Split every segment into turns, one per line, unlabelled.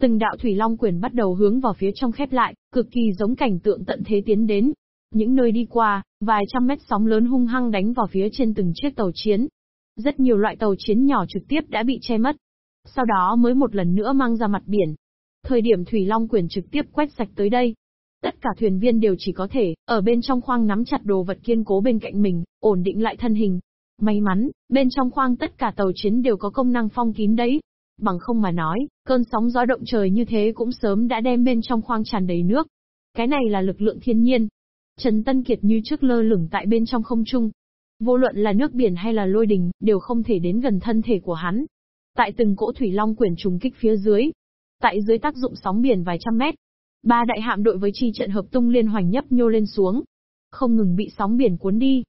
Từng đạo thủy long quyền bắt đầu hướng vào phía trong khép lại, cực kỳ giống cảnh tượng tận thế tiến đến. Những nơi đi qua, vài trăm mét sóng lớn hung hăng đánh vào phía trên từng chiếc tàu chiến. Rất nhiều loại tàu chiến nhỏ trực tiếp đã bị che mất. Sau đó mới một lần nữa mang ra mặt biển. Thời điểm thủy long quyền trực tiếp quét sạch tới đây, Tất cả thuyền viên đều chỉ có thể, ở bên trong khoang nắm chặt đồ vật kiên cố bên cạnh mình, ổn định lại thân hình. May mắn, bên trong khoang tất cả tàu chiến đều có công năng phong kín đấy. Bằng không mà nói, cơn sóng gió động trời như thế cũng sớm đã đem bên trong khoang tràn đầy nước. Cái này là lực lượng thiên nhiên. Trần Tân Kiệt như trước lơ lửng tại bên trong không trung. Vô luận là nước biển hay là lôi đình, đều không thể đến gần thân thể của hắn. Tại từng cỗ thủy long quyển trùng kích phía dưới. Tại dưới tác dụng sóng biển vài trăm mét, Ba đại hạm đội với chi trận hợp tung liên hoành nhấp nhô lên xuống. Không ngừng bị sóng biển cuốn đi.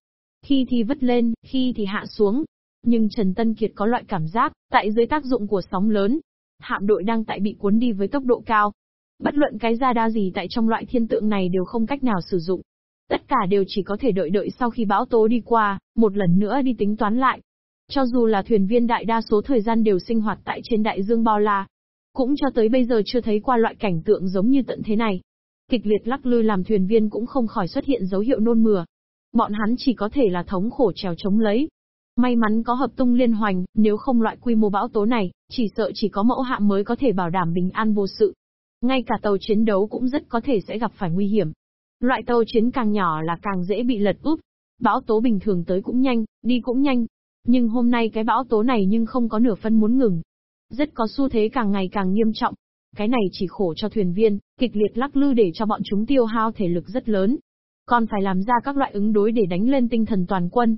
Khi thì vứt lên, khi thì hạ xuống. Nhưng Trần Tân Kiệt có loại cảm giác, tại dưới tác dụng của sóng lớn, hạm đội đang tại bị cuốn đi với tốc độ cao. Bất luận cái ra đa gì tại trong loại thiên tượng này đều không cách nào sử dụng. Tất cả đều chỉ có thể đợi đợi sau khi bão tố đi qua, một lần nữa đi tính toán lại. Cho dù là thuyền viên đại đa số thời gian đều sinh hoạt tại trên đại dương bao la, cũng cho tới bây giờ chưa thấy qua loại cảnh tượng giống như tận thế này. Kịch liệt lắc lư làm thuyền viên cũng không khỏi xuất hiện dấu hiệu nôn mửa. Bọn hắn chỉ có thể là thống khổ trèo chống lấy. May mắn có hợp tung liên hoành, nếu không loại quy mô bão tố này, chỉ sợ chỉ có mẫu hạm mới có thể bảo đảm bình an vô sự. Ngay cả tàu chiến đấu cũng rất có thể sẽ gặp phải nguy hiểm. Loại tàu chiến càng nhỏ là càng dễ bị lật úp. Bão tố bình thường tới cũng nhanh, đi cũng nhanh. Nhưng hôm nay cái bão tố này nhưng không có nửa phân muốn ngừng. Rất có xu thế càng ngày càng nghiêm trọng. Cái này chỉ khổ cho thuyền viên, kịch liệt lắc lư để cho bọn chúng tiêu hao thể lực rất lớn. Còn phải làm ra các loại ứng đối để đánh lên tinh thần toàn quân.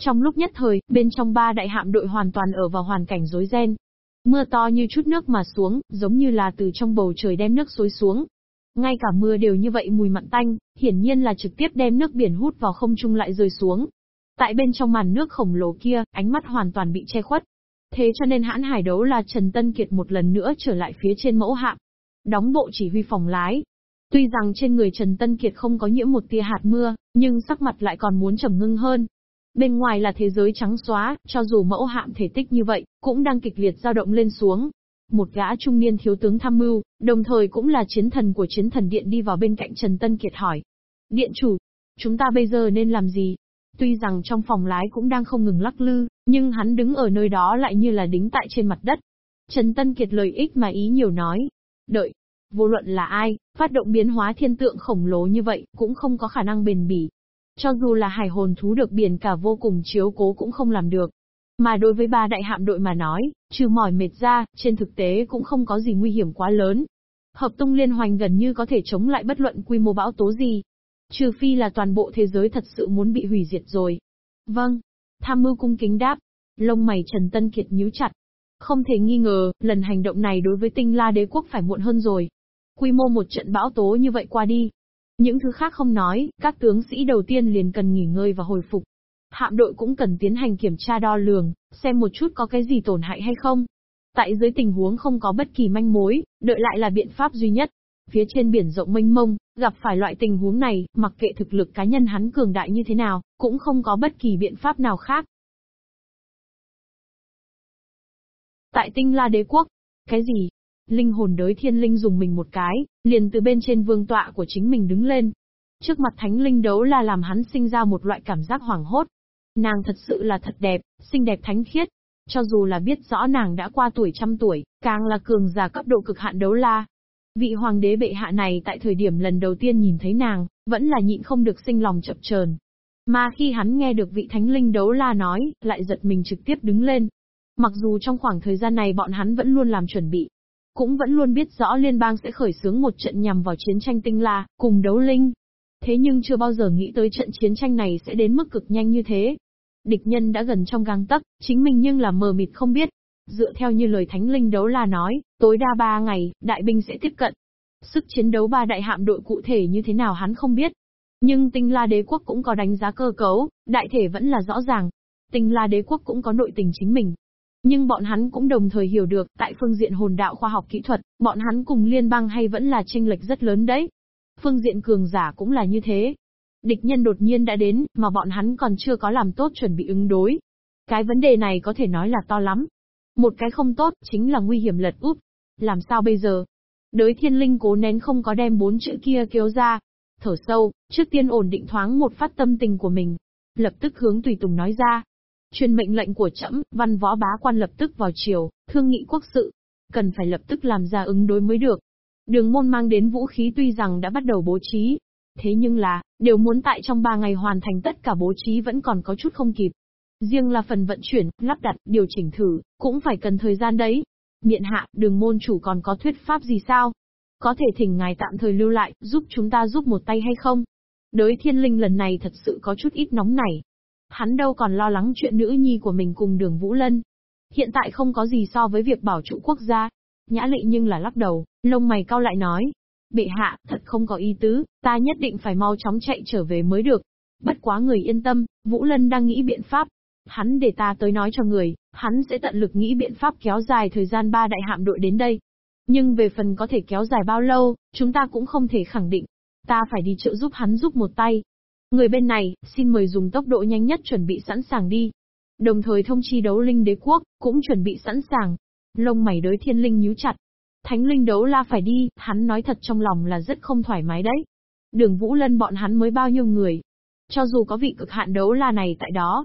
Trong lúc nhất thời, bên trong ba đại hạm đội hoàn toàn ở vào hoàn cảnh rối ren. Mưa to như chút nước mà xuống, giống như là từ trong bầu trời đem nước xối xuống. Ngay cả mưa đều như vậy mùi mặn tanh, hiển nhiên là trực tiếp đem nước biển hút vào không trung lại rơi xuống. Tại bên trong màn nước khổng lồ kia, ánh mắt hoàn toàn bị che khuất. Thế cho nên hãn hải đấu là Trần Tân Kiệt một lần nữa trở lại phía trên mẫu hạm. Đóng bộ chỉ huy phòng lái. Tuy rằng trên người Trần Tân Kiệt không có nhiễm một tia hạt mưa, nhưng sắc mặt lại còn muốn trầm ngưng hơn. Bên ngoài là thế giới trắng xóa, cho dù mẫu hạm thể tích như vậy, cũng đang kịch liệt dao động lên xuống. Một gã trung niên thiếu tướng tham mưu, đồng thời cũng là chiến thần của chiến thần điện đi vào bên cạnh Trần Tân Kiệt hỏi. Điện chủ, chúng ta bây giờ nên làm gì? Tuy rằng trong phòng lái cũng đang không ngừng lắc lư, nhưng hắn đứng ở nơi đó lại như là đính tại trên mặt đất. Trần Tân Kiệt lời ích mà ý nhiều nói. Đợi. Vô luận là ai, phát động biến hóa thiên tượng khổng lồ như vậy, cũng không có khả năng bền bỉ. Cho dù là hải hồn thú được biển cả vô cùng chiếu cố cũng không làm được. Mà đối với ba đại hạm đội mà nói, trừ mỏi mệt ra, trên thực tế cũng không có gì nguy hiểm quá lớn. Hợp tung liên hoành gần như có thể chống lại bất luận quy mô bão tố gì. Trừ phi là toàn bộ thế giới thật sự muốn bị hủy diệt rồi. Vâng. Tham mưu cung kính đáp. Lông mày Trần Tân Kiệt nhíu chặt. Không thể nghi ngờ, lần hành động này đối với tinh la đế quốc phải muộn hơn rồi. Quy mô một trận bão tố như vậy qua đi. Những thứ khác không nói, các tướng sĩ đầu tiên liền cần nghỉ ngơi và hồi phục. Hạm đội cũng cần tiến hành kiểm tra đo lường, xem một chút có cái gì tổn hại hay không. Tại dưới tình huống không có bất kỳ manh mối, đợi lại là biện pháp duy nhất. Phía trên biển rộng mênh mông, gặp phải loại tình huống này, mặc kệ thực lực cá nhân hắn cường đại như thế nào, cũng không có bất kỳ biện pháp nào khác. Tại tinh la đế quốc, cái gì? Linh hồn đới thiên linh dùng mình một cái, liền từ bên trên vương tọa của chính mình đứng lên. Trước mặt thánh linh đấu là làm hắn sinh ra một loại cảm giác hoảng hốt. Nàng thật sự là thật đẹp, xinh đẹp thánh khiết. Cho dù là biết rõ nàng đã qua tuổi trăm tuổi, càng là cường giả cấp độ cực hạn đấu la, Vị hoàng đế bệ hạ này tại thời điểm lần đầu tiên nhìn thấy nàng, vẫn là nhịn không được sinh lòng chập chờn. Mà khi hắn nghe được vị thánh linh đấu la nói, lại giật mình trực tiếp đứng lên. Mặc dù trong khoảng thời gian này bọn hắn vẫn luôn làm chuẩn bị, cũng vẫn luôn biết rõ liên bang sẽ khởi xướng một trận nhằm vào chiến tranh tinh la, cùng đấu linh. Thế nhưng chưa bao giờ nghĩ tới trận chiến tranh này sẽ đến mức cực nhanh như thế. Địch nhân đã gần trong gang tấc, chính mình nhưng là mờ mịt không biết, Dựa theo như lời Thánh Linh Đấu La nói, tối đa 3 ngày, đại binh sẽ tiếp cận. Sức chiến đấu ba đại hạm đội cụ thể như thế nào hắn không biết. Nhưng tinh la đế quốc cũng có đánh giá cơ cấu, đại thể vẫn là rõ ràng. Tinh la đế quốc cũng có nội tình chính mình. Nhưng bọn hắn cũng đồng thời hiểu được, tại phương diện hồn đạo khoa học kỹ thuật, bọn hắn cùng liên bang hay vẫn là tranh lệch rất lớn đấy. Phương diện cường giả cũng là như thế. Địch nhân đột nhiên đã đến, mà bọn hắn còn chưa có làm tốt chuẩn bị ứng đối. Cái vấn đề này có thể nói là to lắm. Một cái không tốt, chính là nguy hiểm lật úp. Làm sao bây giờ? Đới thiên linh cố nén không có đem bốn chữ kia kéo ra. Thở sâu, trước tiên ổn định thoáng một phát tâm tình của mình. Lập tức hướng tùy tùng nói ra. Truyền mệnh lệnh của trẫm, văn võ bá quan lập tức vào chiều, thương nghị quốc sự. Cần phải lập tức làm ra ứng đối mới được. Đường môn mang đến vũ khí tuy rằng đã bắt đầu bố trí. Thế nhưng là, đều muốn tại trong ba ngày hoàn thành tất cả bố trí vẫn còn có chút không kịp. Riêng là phần vận chuyển, lắp đặt, điều chỉnh thử, cũng phải cần thời gian đấy. Miện hạ, đường môn chủ còn có thuyết pháp gì sao? Có thể thỉnh ngài tạm thời lưu lại, giúp chúng ta giúp một tay hay không? Đới thiên linh lần này thật sự có chút ít nóng nảy. Hắn đâu còn lo lắng chuyện nữ nhi của mình cùng đường Vũ Lân. Hiện tại không có gì so với việc bảo trụ quốc gia. Nhã lệ nhưng là lắc đầu, lông mày cao lại nói. Bệ hạ, thật không có ý tứ, ta nhất định phải mau chóng chạy trở về mới được. Bất quá người yên tâm, Vũ Lân đang nghĩ biện pháp, Hắn để ta tới nói cho người, hắn sẽ tận lực nghĩ biện pháp kéo dài thời gian ba đại hạm đội đến đây. Nhưng về phần có thể kéo dài bao lâu, chúng ta cũng không thể khẳng định. Ta phải đi trợ giúp hắn giúp một tay. Người bên này, xin mời dùng tốc độ nhanh nhất chuẩn bị sẵn sàng đi. Đồng thời thông chi đấu linh đế quốc, cũng chuẩn bị sẵn sàng. Lông mày đối thiên linh nhíu chặt. Thánh linh đấu la phải đi, hắn nói thật trong lòng là rất không thoải mái đấy. Đường Vũ Lân bọn hắn mới bao nhiêu người. Cho dù có vị cực hạn đấu la này tại đó,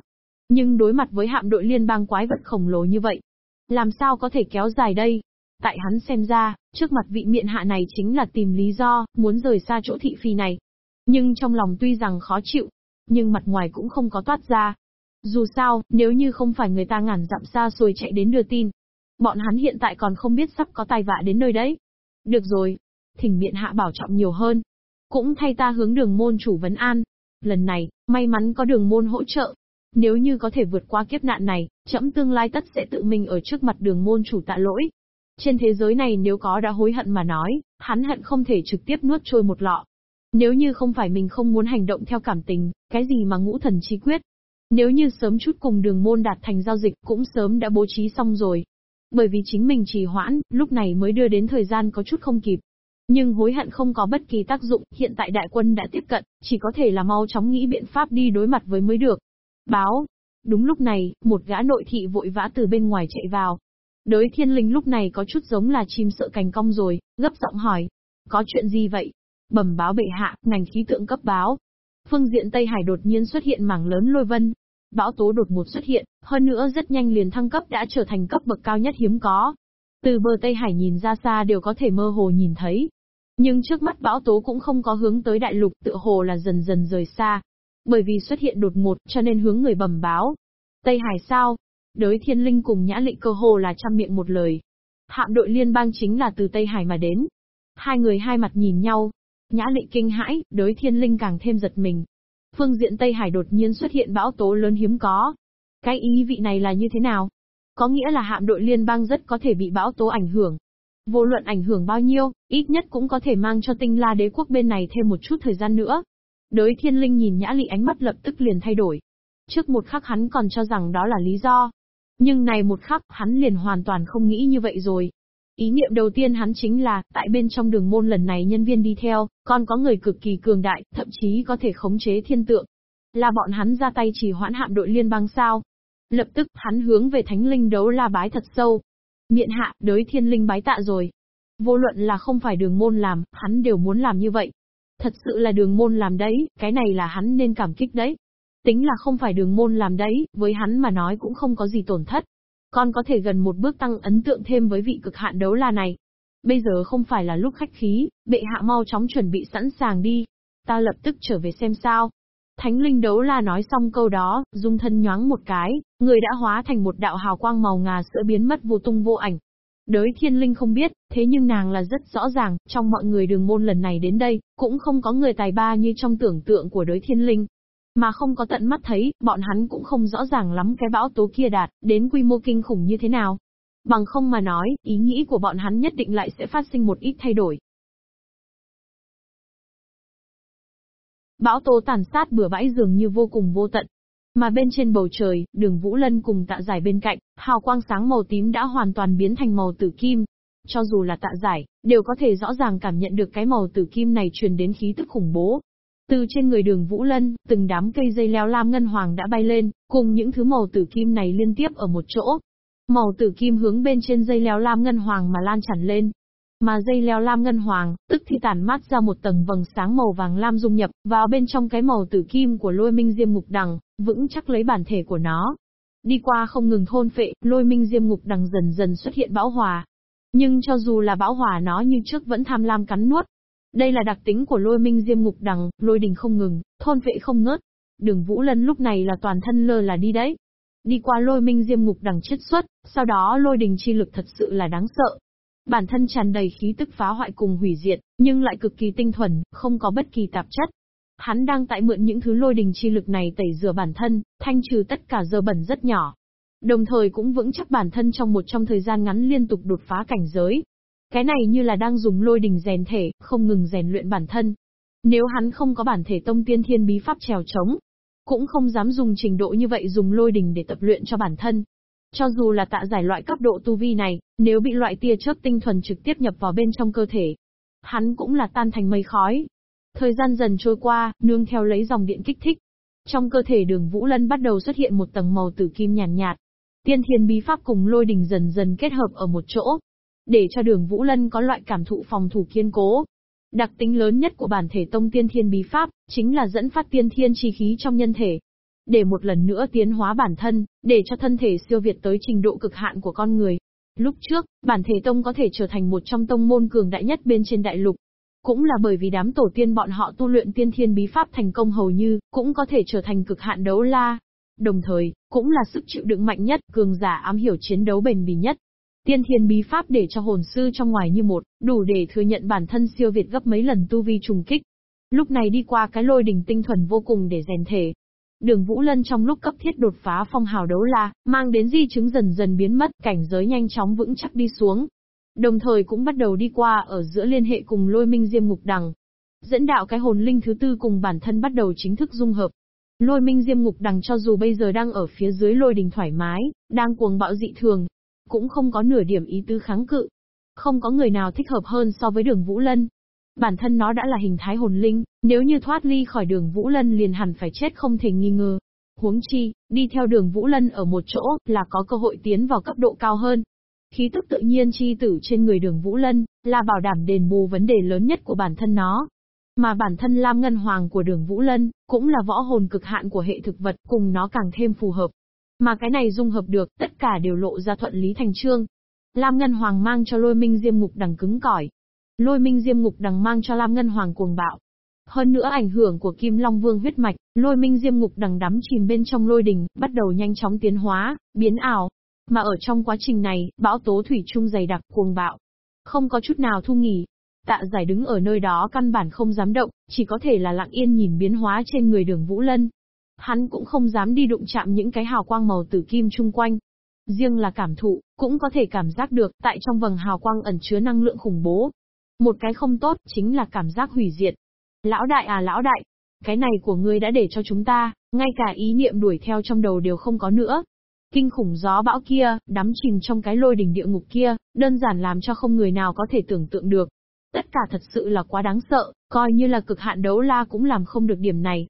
nhưng đối mặt với hạm đội liên bang quái vật khổng lồ như vậy, làm sao có thể kéo dài đây? Tại hắn xem ra, trước mặt vị miện hạ này chính là tìm lý do, muốn rời xa chỗ thị phi này. Nhưng trong lòng tuy rằng khó chịu, nhưng mặt ngoài cũng không có toát ra. Dù sao, nếu như không phải người ta ngàn dặm xa xôi chạy đến đưa tin, bọn hắn hiện tại còn không biết sắp có tai vạ đến nơi đấy. Được rồi, thỉnh miện hạ bảo trọng nhiều hơn. Cũng thay ta hướng đường môn chủ vấn an. Lần này, may mắn có đường môn hỗ trợ, nếu như có thể vượt qua kiếp nạn này, chậm tương lai tất sẽ tự mình ở trước mặt đường môn chủ tạ lỗi. Trên thế giới này nếu có đã hối hận mà nói, hắn hận không thể trực tiếp nuốt trôi một lọ. Nếu như không phải mình không muốn hành động theo cảm tình, cái gì mà ngũ thần chi quyết. Nếu như sớm chút cùng đường môn đạt thành giao dịch cũng sớm đã bố trí xong rồi. Bởi vì chính mình trì hoãn, lúc này mới đưa đến thời gian có chút không kịp. Nhưng hối hận không có bất kỳ tác dụng, hiện tại đại quân đã tiếp cận, chỉ có thể là mau chóng nghĩ biện pháp đi đối mặt với mới được. Báo. Đúng lúc này, một gã nội thị vội vã từ bên ngoài chạy vào. Đới thiên linh lúc này có chút giống là chim sợ cành cong rồi, gấp giọng hỏi. Có chuyện gì vậy? Bẩm báo bệ hạ, ngành khí tượng cấp báo. Phương diện Tây Hải đột nhiên xuất hiện mảng lớn lôi vân. Bão tố đột ngột xuất hiện, hơn nữa rất nhanh liền thăng cấp đã trở thành cấp bậc cao nhất hiếm có. Từ bờ Tây Hải nhìn ra xa đều có thể mơ hồ nhìn thấy. Nhưng trước mắt bão tố cũng không có hướng tới đại lục tựa hồ là dần dần rời xa, bởi vì xuất hiện đột ngột, cho nên hướng người bẩm báo. Tây Hải sao? Đới thiên linh cùng nhã lị cơ hồ là trăm miệng một lời. Hạm đội liên bang chính là từ Tây Hải mà đến. Hai người hai mặt nhìn nhau. Nhã lị kinh hãi, đới thiên linh càng thêm giật mình. Phương diện Tây Hải đột nhiên xuất hiện bão tố lớn hiếm có. Cái ý vị này là như thế nào? Có nghĩa là hạm đội liên bang rất có thể bị bão tố ảnh hưởng. Vô luận ảnh hưởng bao nhiêu, ít nhất cũng có thể mang cho tinh la đế quốc bên này thêm một chút thời gian nữa. Đới thiên linh nhìn nhã lị ánh mắt lập tức liền thay đổi. Trước một khắc hắn còn cho rằng đó là lý do. Nhưng này một khắc, hắn liền hoàn toàn không nghĩ như vậy rồi. Ý niệm đầu tiên hắn chính là, tại bên trong đường môn lần này nhân viên đi theo, còn có người cực kỳ cường đại, thậm chí có thể khống chế thiên tượng. Là bọn hắn ra tay chỉ hoãn hạm đội liên bang sao. Lập tức, hắn hướng về thánh linh đấu la bái thật sâu. Miện hạ, đới thiên linh bái tạ rồi. Vô luận là không phải đường môn làm, hắn đều muốn làm như vậy. Thật sự là đường môn làm đấy, cái này là hắn nên cảm kích đấy. Tính là không phải đường môn làm đấy, với hắn mà nói cũng không có gì tổn thất. Con có thể gần một bước tăng ấn tượng thêm với vị cực hạn đấu la này. Bây giờ không phải là lúc khách khí, bệ hạ mau chóng chuẩn bị sẵn sàng đi. Ta lập tức trở về xem sao. Thánh linh đấu la nói xong câu đó, dung thân nhoáng một cái, người đã hóa thành một đạo hào quang màu ngà sữa biến mất vô tung vô ảnh. Đới thiên linh không biết, thế nhưng nàng là rất rõ ràng, trong mọi người đường môn lần này đến đây, cũng không có người tài ba như trong tưởng tượng của đới thiên linh. Mà không có tận mắt thấy, bọn hắn cũng không rõ ràng lắm cái bão tố kia đạt, đến quy mô kinh khủng như thế nào. Bằng không mà nói, ý nghĩ của bọn hắn nhất định lại sẽ phát sinh một ít thay đổi. Bão tố tàn sát bừa bãi dường như vô cùng vô tận, mà bên trên bầu trời, đường Vũ Lân cùng tạ giải bên cạnh, hào quang sáng màu tím đã hoàn toàn biến thành màu tử kim. Cho dù là tạ giải, đều có thể rõ ràng cảm nhận được cái màu tử kim này truyền đến khí tức khủng bố. Từ trên người đường Vũ Lân, từng đám cây dây leo lam ngân hoàng đã bay lên, cùng những thứ màu tử kim này liên tiếp ở một chỗ. Màu tử kim hướng bên trên dây leo lam ngân hoàng mà lan tràn lên. Mà dây leo lam ngân hoàng, tức thì tản mát ra một tầng vầng sáng màu vàng lam dung nhập vào bên trong cái màu tử kim của lôi minh diêm ngục đằng, vững chắc lấy bản thể của nó. Đi qua không ngừng thôn phệ, lôi minh diêm ngục đằng dần dần xuất hiện bão hòa. Nhưng cho dù là bão hòa nó như trước vẫn tham lam cắn nuốt. Đây là đặc tính của lôi minh diêm ngục đằng, lôi đình không ngừng, thôn vệ không ngớt. Đường Vũ Lân lúc này là toàn thân lơ là đi đấy. Đi qua lôi minh diêm ngục đằng chiết xuất, sau đó lôi đình chi lực thật sự là đáng sợ. Bản thân tràn đầy khí tức phá hoại cùng hủy diệt, nhưng lại cực kỳ tinh thuần, không có bất kỳ tạp chất. Hắn đang tại mượn những thứ lôi đình chi lực này tẩy rửa bản thân, thanh trừ tất cả dơ bẩn rất nhỏ. Đồng thời cũng vững chắc bản thân trong một trong thời gian ngắn liên tục đột phá cảnh giới. Cái này như là đang dùng lôi đình rèn thể, không ngừng rèn luyện bản thân. Nếu hắn không có bản thể tông tiên thiên bí pháp trèo trống, cũng không dám dùng trình độ như vậy dùng lôi đình để tập luyện cho bản thân. Cho dù là tạ giải loại cấp độ tu vi này, nếu bị loại tia chớp tinh thuần trực tiếp nhập vào bên trong cơ thể, hắn cũng là tan thành mây khói. Thời gian dần trôi qua, nương theo lấy dòng điện kích thích. Trong cơ thể đường Vũ Lân bắt đầu xuất hiện một tầng màu tử kim nhàn nhạt, nhạt. Tiên thiên bí pháp cùng lôi đình dần dần kết hợp ở một chỗ. Để cho đường Vũ Lân có loại cảm thụ phòng thủ kiên cố. Đặc tính lớn nhất của bản thể tông tiên thiên bí pháp, chính là dẫn phát tiên thiên chi khí trong nhân thể. Để một lần nữa tiến hóa bản thân, để cho thân thể siêu việt tới trình độ cực hạn của con người. Lúc trước, bản thể tông có thể trở thành một trong tông môn cường đại nhất bên trên đại lục. Cũng là bởi vì đám tổ tiên bọn họ tu luyện tiên thiên bí pháp thành công hầu như, cũng có thể trở thành cực hạn đấu la. Đồng thời, cũng là sức chịu đựng mạnh nhất, cường giả ám hiểu chiến đấu bền bỉ nhất. Tiên thiên bí pháp để cho hồn sư trong ngoài như một, đủ để thừa nhận bản thân siêu việt gấp mấy lần tu vi trùng kích. Lúc này đi qua cái lôi đỉnh tinh thuần vô cùng để rèn thể, Đường Vũ Lân trong lúc cấp thiết đột phá phong hào đấu la, mang đến di chứng dần dần biến mất, cảnh giới nhanh chóng vững chắc đi xuống. Đồng thời cũng bắt đầu đi qua ở giữa liên hệ cùng lôi minh diêm ngục đằng. Dẫn đạo cái hồn linh thứ tư cùng bản thân bắt đầu chính thức dung hợp. Lôi minh diêm ngục đằng cho dù bây giờ đang ở phía dưới lôi đình thoải mái, đang cuồng bạo dị thường, cũng không có nửa điểm ý tứ kháng cự. Không có người nào thích hợp hơn so với đường Vũ Lân. Bản thân nó đã là hình thái hồn linh, nếu như thoát ly khỏi đường Vũ Lân liền hẳn phải chết không thể nghi ngờ. Huống chi, đi theo đường Vũ Lân ở một chỗ, là có cơ hội tiến vào cấp độ cao hơn. Khí tức tự nhiên chi tử trên người đường Vũ Lân, là bảo đảm đền bù vấn đề lớn nhất của bản thân nó. Mà bản thân Lam Ngân Hoàng của đường Vũ Lân, cũng là võ hồn cực hạn của hệ thực vật, cùng nó càng thêm phù hợp. Mà cái này dung hợp được, tất cả đều lộ ra thuận lý thành trương. Lam Ngân Hoàng mang cho lôi minh diêm ngục đằng cứng cỏi, Lôi minh diêm ngục đằng mang cho Lam Ngân Hoàng cuồng bạo. Hơn nữa ảnh hưởng của Kim Long Vương huyết mạch, lôi minh diêm ngục đằng đắm chìm bên trong lôi đình, bắt đầu nhanh chóng tiến hóa, biến ảo. Mà ở trong quá trình này, bão tố thủy trung dày đặc cuồng bạo. Không có chút nào thu nghỉ. Tạ giải đứng ở nơi đó căn bản không dám động, chỉ có thể là lặng yên nhìn biến hóa trên người đường Vũ Lân. Hắn cũng không dám đi đụng chạm những cái hào quang màu tử kim chung quanh. Riêng là cảm thụ, cũng có thể cảm giác được, tại trong vầng hào quang ẩn chứa năng lượng khủng bố, một cái không tốt, chính là cảm giác hủy diệt. Lão đại à lão đại, cái này của ngươi đã để cho chúng ta, ngay cả ý niệm đuổi theo trong đầu đều không có nữa. Kinh khủng gió bão kia, đắm chìm trong cái lôi đỉnh địa ngục kia, đơn giản làm cho không người nào có thể tưởng tượng được. Tất cả thật sự là quá đáng sợ, coi như là cực hạn đấu la cũng làm không được điểm này.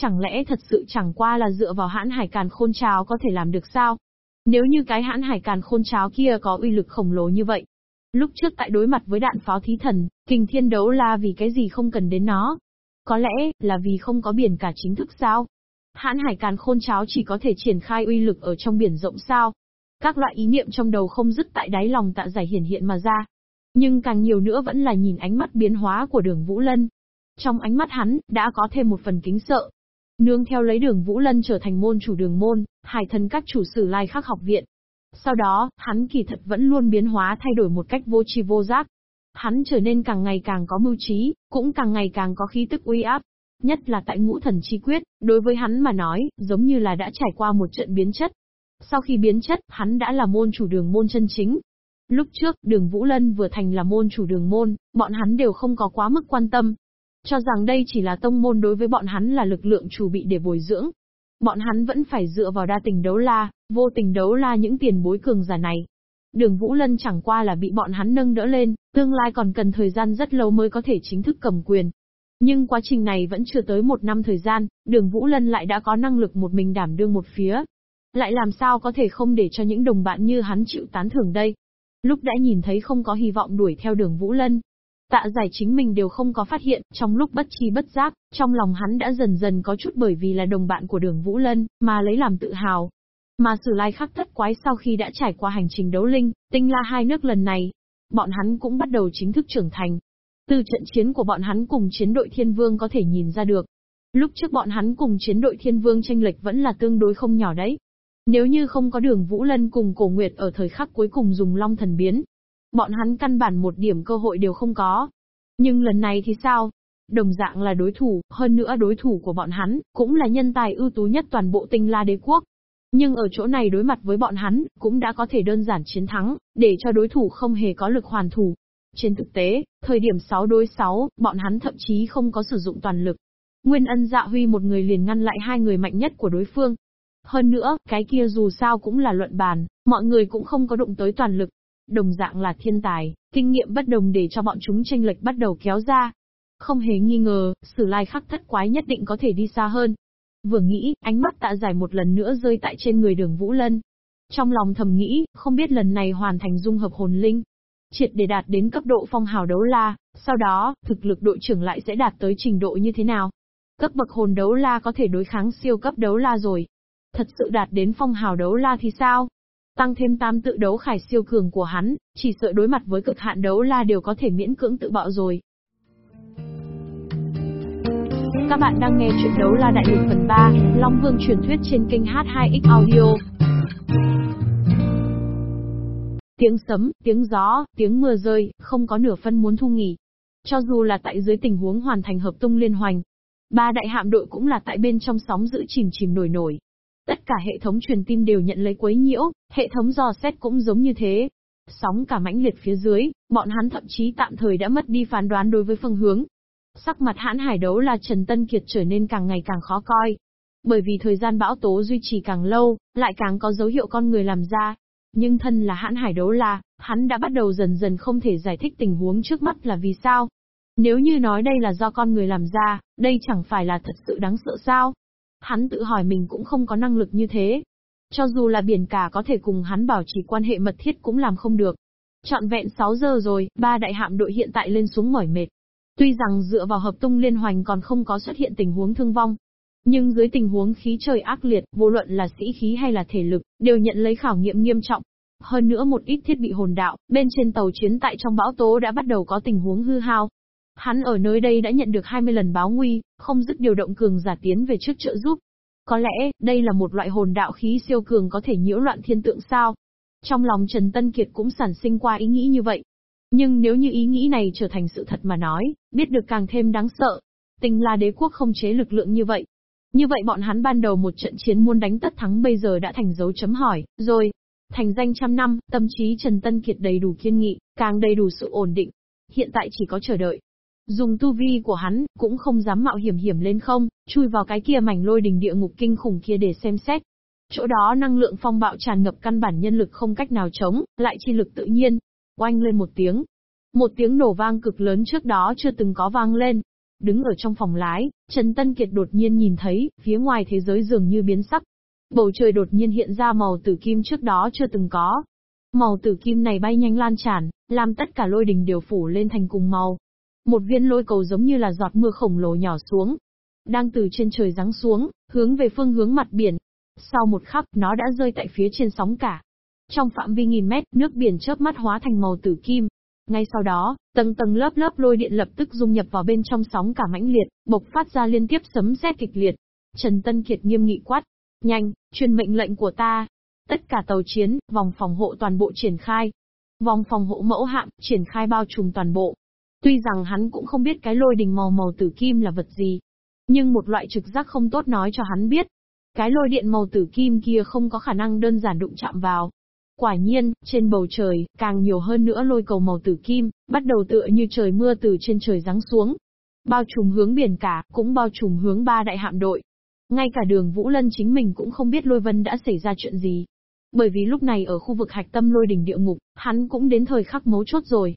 Chẳng lẽ thật sự chẳng qua là dựa vào hãn hải càn khôn cháo có thể làm được sao? Nếu như cái hãn hải càn khôn cháo kia có uy lực khổng lồ như vậy, Lúc trước tại đối mặt với đạn pháo thí thần, kình thiên đấu la vì cái gì không cần đến nó? Có lẽ, là vì không có biển cả chính thức sao? Hãn hải càn khôn cháo chỉ có thể triển khai uy lực ở trong biển rộng sao? Các loại ý niệm trong đầu không dứt tại đáy lòng tạ giải hiển hiện mà ra. Nhưng càng nhiều nữa vẫn là nhìn ánh mắt biến hóa của đường Vũ Lân. Trong ánh mắt hắn, đã có thêm một phần kính sợ. Nương theo lấy đường Vũ Lân trở thành môn chủ đường môn, hải thần các chủ sử lai khắc học viện, sau đó, hắn kỳ thật vẫn luôn biến hóa thay đổi một cách vô tri vô giác. Hắn trở nên càng ngày càng có mưu trí, cũng càng ngày càng có khí tức uy áp. Nhất là tại ngũ thần chi quyết, đối với hắn mà nói, giống như là đã trải qua một trận biến chất. Sau khi biến chất, hắn đã là môn chủ đường môn chân chính. Lúc trước, đường Vũ Lân vừa thành là môn chủ đường môn, bọn hắn đều không có quá mức quan tâm. Cho rằng đây chỉ là tông môn đối với bọn hắn là lực lượng chủ bị để bồi dưỡng, Bọn hắn vẫn phải dựa vào đa tình đấu la, vô tình đấu la những tiền bối cường giả này. Đường Vũ Lân chẳng qua là bị bọn hắn nâng đỡ lên, tương lai còn cần thời gian rất lâu mới có thể chính thức cầm quyền. Nhưng quá trình này vẫn chưa tới một năm thời gian, đường Vũ Lân lại đã có năng lực một mình đảm đương một phía. Lại làm sao có thể không để cho những đồng bạn như hắn chịu tán thưởng đây? Lúc đã nhìn thấy không có hy vọng đuổi theo đường Vũ Lân, Tạ giải chính mình đều không có phát hiện, trong lúc bất chi bất giác, trong lòng hắn đã dần dần có chút bởi vì là đồng bạn của đường Vũ Lân, mà lấy làm tự hào. Mà sử lai khắc thất quái sau khi đã trải qua hành trình đấu linh, tinh la hai nước lần này, bọn hắn cũng bắt đầu chính thức trưởng thành. Từ trận chiến của bọn hắn cùng chiến đội thiên vương có thể nhìn ra được. Lúc trước bọn hắn cùng chiến đội thiên vương tranh lệch vẫn là tương đối không nhỏ đấy. Nếu như không có đường Vũ Lân cùng cổ nguyệt ở thời khắc cuối cùng dùng long thần biến, Bọn hắn căn bản một điểm cơ hội đều không có. Nhưng lần này thì sao? Đồng dạng là đối thủ, hơn nữa đối thủ của bọn hắn, cũng là nhân tài ưu tú nhất toàn bộ tinh la đế quốc. Nhưng ở chỗ này đối mặt với bọn hắn, cũng đã có thể đơn giản chiến thắng, để cho đối thủ không hề có lực hoàn thủ. Trên thực tế, thời điểm 6 đối 6, bọn hắn thậm chí không có sử dụng toàn lực. Nguyên ân dạ huy một người liền ngăn lại hai người mạnh nhất của đối phương. Hơn nữa, cái kia dù sao cũng là luận bàn, mọi người cũng không có đụng tới toàn lực đồng dạng là thiên tài, kinh nghiệm bất đồng để cho bọn chúng tranh lệch bắt đầu kéo ra. Không hề nghi ngờ, sử lai khắc thất quái nhất định có thể đi xa hơn. Vừa nghĩ, ánh mắt tạ giải một lần nữa rơi tại trên người đường Vũ Lân. Trong lòng thầm nghĩ, không biết lần này hoàn thành dung hợp hồn linh. Triệt để đạt đến cấp độ phong hào đấu la, sau đó, thực lực đội trưởng lại sẽ đạt tới trình độ như thế nào? Cấp bậc hồn đấu la có thể đối kháng siêu cấp đấu la rồi. Thật sự đạt đến phong hào đấu la thì sao? Tăng thêm tam tự đấu khải siêu cường của hắn, chỉ sợ đối mặt với cực hạn đấu la đều có thể miễn cưỡng tự bạo rồi. Các bạn đang nghe chuyện đấu la đại lục phần 3, Long Vương truyền thuyết trên kênh H2X Audio. Tiếng sấm, tiếng gió, tiếng mưa rơi, không có nửa phân muốn thu nghỉ. Cho dù là tại dưới tình huống hoàn thành hợp tung liên hoành, ba đại hạm đội cũng là tại bên trong sóng giữ chìm chìm nổi nổi. Tất cả hệ thống truyền tin đều nhận lấy quấy nhiễu, hệ thống dò xét cũng giống như thế. Sóng cả mãnh liệt phía dưới, bọn hắn thậm chí tạm thời đã mất đi phán đoán đối với phương hướng. Sắc mặt hãn hải đấu là Trần Tân Kiệt trở nên càng ngày càng khó coi. Bởi vì thời gian bão tố duy trì càng lâu, lại càng có dấu hiệu con người làm ra. Nhưng thân là hãn hải đấu là, hắn đã bắt đầu dần dần không thể giải thích tình huống trước mắt là vì sao. Nếu như nói đây là do con người làm ra, đây chẳng phải là thật sự đáng sợ sao? Hắn tự hỏi mình cũng không có năng lực như thế. Cho dù là biển cả có thể cùng hắn bảo trì quan hệ mật thiết cũng làm không được. Chọn vẹn 6 giờ rồi, ba đại hạm đội hiện tại lên xuống mỏi mệt. Tuy rằng dựa vào hợp tung liên hoành còn không có xuất hiện tình huống thương vong. Nhưng dưới tình huống khí trời ác liệt, vô luận là sĩ khí hay là thể lực, đều nhận lấy khảo nghiệm nghiêm trọng. Hơn nữa một ít thiết bị hồn đạo, bên trên tàu chiến tại trong bão tố đã bắt đầu có tình huống hư hao. Hắn ở nơi đây đã nhận được 20 lần báo nguy, không dứt điều động cường giả tiến về trước trợ giúp. Có lẽ, đây là một loại hồn đạo khí siêu cường có thể nhiễu loạn thiên tượng sao? Trong lòng Trần Tân Kiệt cũng sản sinh qua ý nghĩ như vậy. Nhưng nếu như ý nghĩ này trở thành sự thật mà nói, biết được càng thêm đáng sợ. Tình là đế quốc không chế lực lượng như vậy. Như vậy bọn hắn ban đầu một trận chiến muốn đánh tất thắng bây giờ đã thành dấu chấm hỏi, rồi. Thành danh trăm năm, tâm trí Trần Tân Kiệt đầy đủ kiên nghị, càng đầy đủ sự ổn định. Hiện tại chỉ có chờ đợi. Dùng tu vi của hắn, cũng không dám mạo hiểm hiểm lên không, chui vào cái kia mảnh lôi đình địa ngục kinh khủng kia để xem xét. Chỗ đó năng lượng phong bạo tràn ngập căn bản nhân lực không cách nào chống, lại chi lực tự nhiên. Oanh lên một tiếng. Một tiếng nổ vang cực lớn trước đó chưa từng có vang lên. Đứng ở trong phòng lái, Trần Tân Kiệt đột nhiên nhìn thấy, phía ngoài thế giới dường như biến sắc. Bầu trời đột nhiên hiện ra màu tử kim trước đó chưa từng có. Màu tử kim này bay nhanh lan tràn, làm tất cả lôi đình đều phủ lên thành cùng màu. Một viên lôi cầu giống như là giọt mưa khổng lồ nhỏ xuống. Đang từ trên trời giáng xuống, hướng về phương hướng mặt biển. Sau một khắc, nó đã rơi tại phía trên sóng cả. Trong phạm vi nghìn mét, nước biển chớp mắt hóa thành màu tử kim. Ngay sau đó, tầng tầng lớp lớp lôi điện lập tức dung nhập vào bên trong sóng cả mãnh liệt, bộc phát ra liên tiếp sấm sét kịch liệt. Trần Tân Kiệt nghiêm nghị quát. Nhanh, truyền mệnh lệnh của ta. Tất cả tàu chiến, vòng phòng hộ toàn bộ triển khai. Vòng phòng hộ mẫu hạm, triển khai bao trùm toàn bộ, Tuy rằng hắn cũng không biết cái lôi đình màu màu tử kim là vật gì, nhưng một loại trực giác không tốt nói cho hắn biết. Cái lôi điện màu tử kim kia không có khả năng đơn giản đụng chạm vào. Quả nhiên, trên bầu trời, càng nhiều hơn nữa lôi cầu màu tử kim, bắt đầu tựa như trời mưa từ trên trời giáng xuống. Bao trùm hướng biển cả, cũng bao trùm hướng ba đại hạm đội. Ngay cả đường Vũ Lân chính mình cũng không biết lôi vân đã xảy ra chuyện gì. Bởi vì lúc này ở khu vực hạch tâm lôi đỉnh địa ngục, hắn cũng đến thời khắc mấu chốt rồi.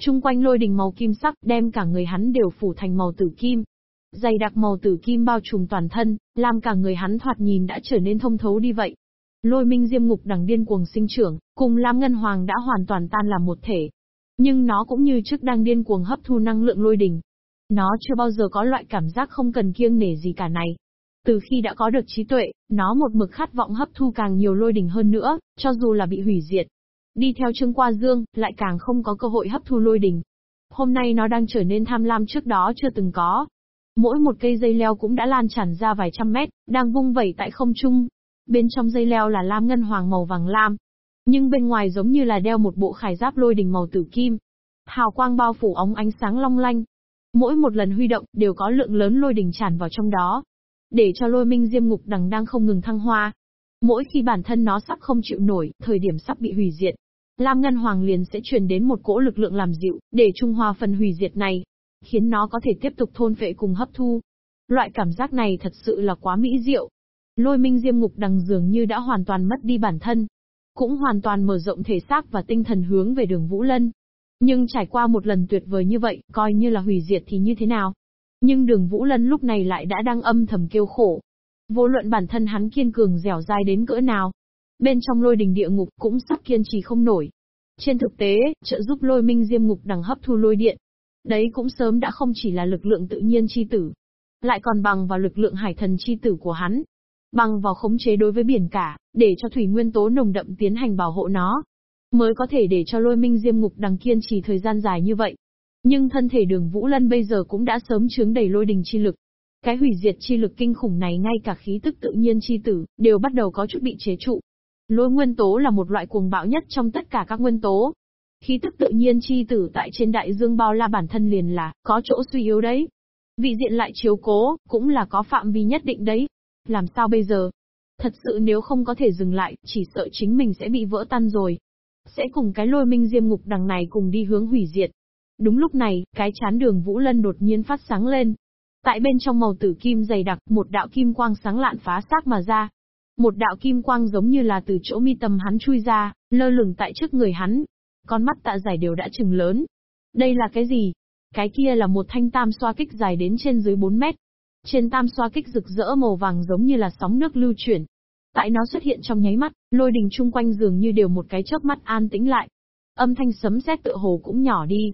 Trung quanh lôi đình màu kim sắc, đem cả người hắn đều phủ thành màu tử kim. Dày đặc màu tử kim bao trùm toàn thân, làm cả người hắn thoạt nhìn đã trở nên thông thấu đi vậy. Lôi minh diêm ngục đằng điên cuồng sinh trưởng, cùng Lam Ngân Hoàng đã hoàn toàn tan làm một thể. Nhưng nó cũng như trước đang điên cuồng hấp thu năng lượng lôi đình. Nó chưa bao giờ có loại cảm giác không cần kiêng nể gì cả này. Từ khi đã có được trí tuệ, nó một mực khát vọng hấp thu càng nhiều lôi đình hơn nữa, cho dù là bị hủy diệt. Đi theo Trương Qua Dương, lại càng không có cơ hội hấp thu lôi đình. Hôm nay nó đang trở nên tham lam trước đó chưa từng có. Mỗi một cây dây leo cũng đã lan tràn ra vài trăm mét, đang vung vẩy tại không trung. Bên trong dây leo là lam ngân hoàng màu vàng lam. Nhưng bên ngoài giống như là đeo một bộ khải giáp lôi đình màu tử kim. Hào quang bao phủ ống ánh sáng long lanh. Mỗi một lần huy động, đều có lượng lớn lôi đình tràn vào trong đó. Để cho lôi minh diêm ngục đằng đang không ngừng thăng hoa. Mỗi khi bản thân nó sắp không chịu nổi, thời điểm sắp bị hủy diệt, Lam Ngân Hoàng liền sẽ truyền đến một cỗ lực lượng làm dịu, để trung hòa phần hủy diệt này, khiến nó có thể tiếp tục thôn phệ cùng hấp thu. Loại cảm giác này thật sự là quá mỹ diệu. Lôi minh diêm ngục đằng dường như đã hoàn toàn mất đi bản thân, cũng hoàn toàn mở rộng thể xác và tinh thần hướng về đường Vũ Lân. Nhưng trải qua một lần tuyệt vời như vậy, coi như là hủy diệt thì như thế nào? Nhưng đường Vũ Lân lúc này lại đã đang âm thầm kêu khổ. Vô luận bản thân hắn kiên cường dẻo dai đến cỡ nào, bên trong lôi đình địa ngục cũng sắp kiên trì không nổi. Trên thực tế, trợ giúp lôi minh diêm ngục đằng hấp thu lôi điện. Đấy cũng sớm đã không chỉ là lực lượng tự nhiên chi tử, lại còn bằng vào lực lượng hải thần chi tử của hắn. Bằng vào khống chế đối với biển cả, để cho thủy nguyên tố nồng đậm tiến hành bảo hộ nó. Mới có thể để cho lôi minh diêm ngục đằng kiên trì thời gian dài như vậy. Nhưng thân thể đường Vũ Lân bây giờ cũng đã sớm chướng đầy lôi đình chi lực. Cái hủy diệt chi lực kinh khủng này ngay cả khí tức tự nhiên chi tử, đều bắt đầu có chút bị chế trụ. Lôi nguyên tố là một loại cuồng bạo nhất trong tất cả các nguyên tố. Khí tức tự nhiên chi tử tại trên đại dương bao la bản thân liền là, có chỗ suy yếu đấy. Vị diện lại chiếu cố, cũng là có phạm vi nhất định đấy. Làm sao bây giờ? Thật sự nếu không có thể dừng lại, chỉ sợ chính mình sẽ bị vỡ tan rồi. Sẽ cùng cái lôi minh diêm ngục đằng này cùng đi hướng hủy diệt. Đúng lúc này, cái chán đường Vũ Lân đột nhiên phát sáng lên. Tại bên trong màu tử kim dày đặc, một đạo kim quang sáng lạn phá xác mà ra, một đạo kim quang giống như là từ chỗ mi tâm hắn chui ra, lơ lửng tại trước người hắn. Con mắt tạ giải đều đã trừng lớn. Đây là cái gì? Cái kia là một thanh tam xoa kích dài đến trên dưới 4 mét. Trên tam xoa kích rực rỡ màu vàng giống như là sóng nước lưu chuyển. Tại nó xuất hiện trong nháy mắt, lôi đình chung quanh dường như đều một cái chớp mắt an tĩnh lại. Âm thanh sấm sét tựa hồ cũng nhỏ đi.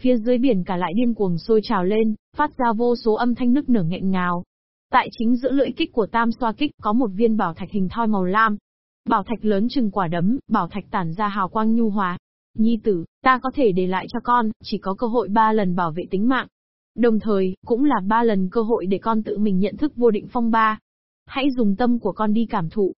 Phía dưới biển cả lại điên cuồng sôi trào lên, phát ra vô số âm thanh nức nở nghẹn ngào. Tại chính giữa lưỡi kích của tam xoa kích có một viên bảo thạch hình thoi màu lam. Bảo thạch lớn chừng quả đấm, bảo thạch tản ra hào quang nhu hòa. Nhi tử, ta có thể để lại cho con, chỉ có cơ hội ba lần bảo vệ tính mạng. Đồng thời, cũng là ba lần cơ hội để con tự mình nhận thức vô định phong ba. Hãy dùng tâm của con đi cảm thụ.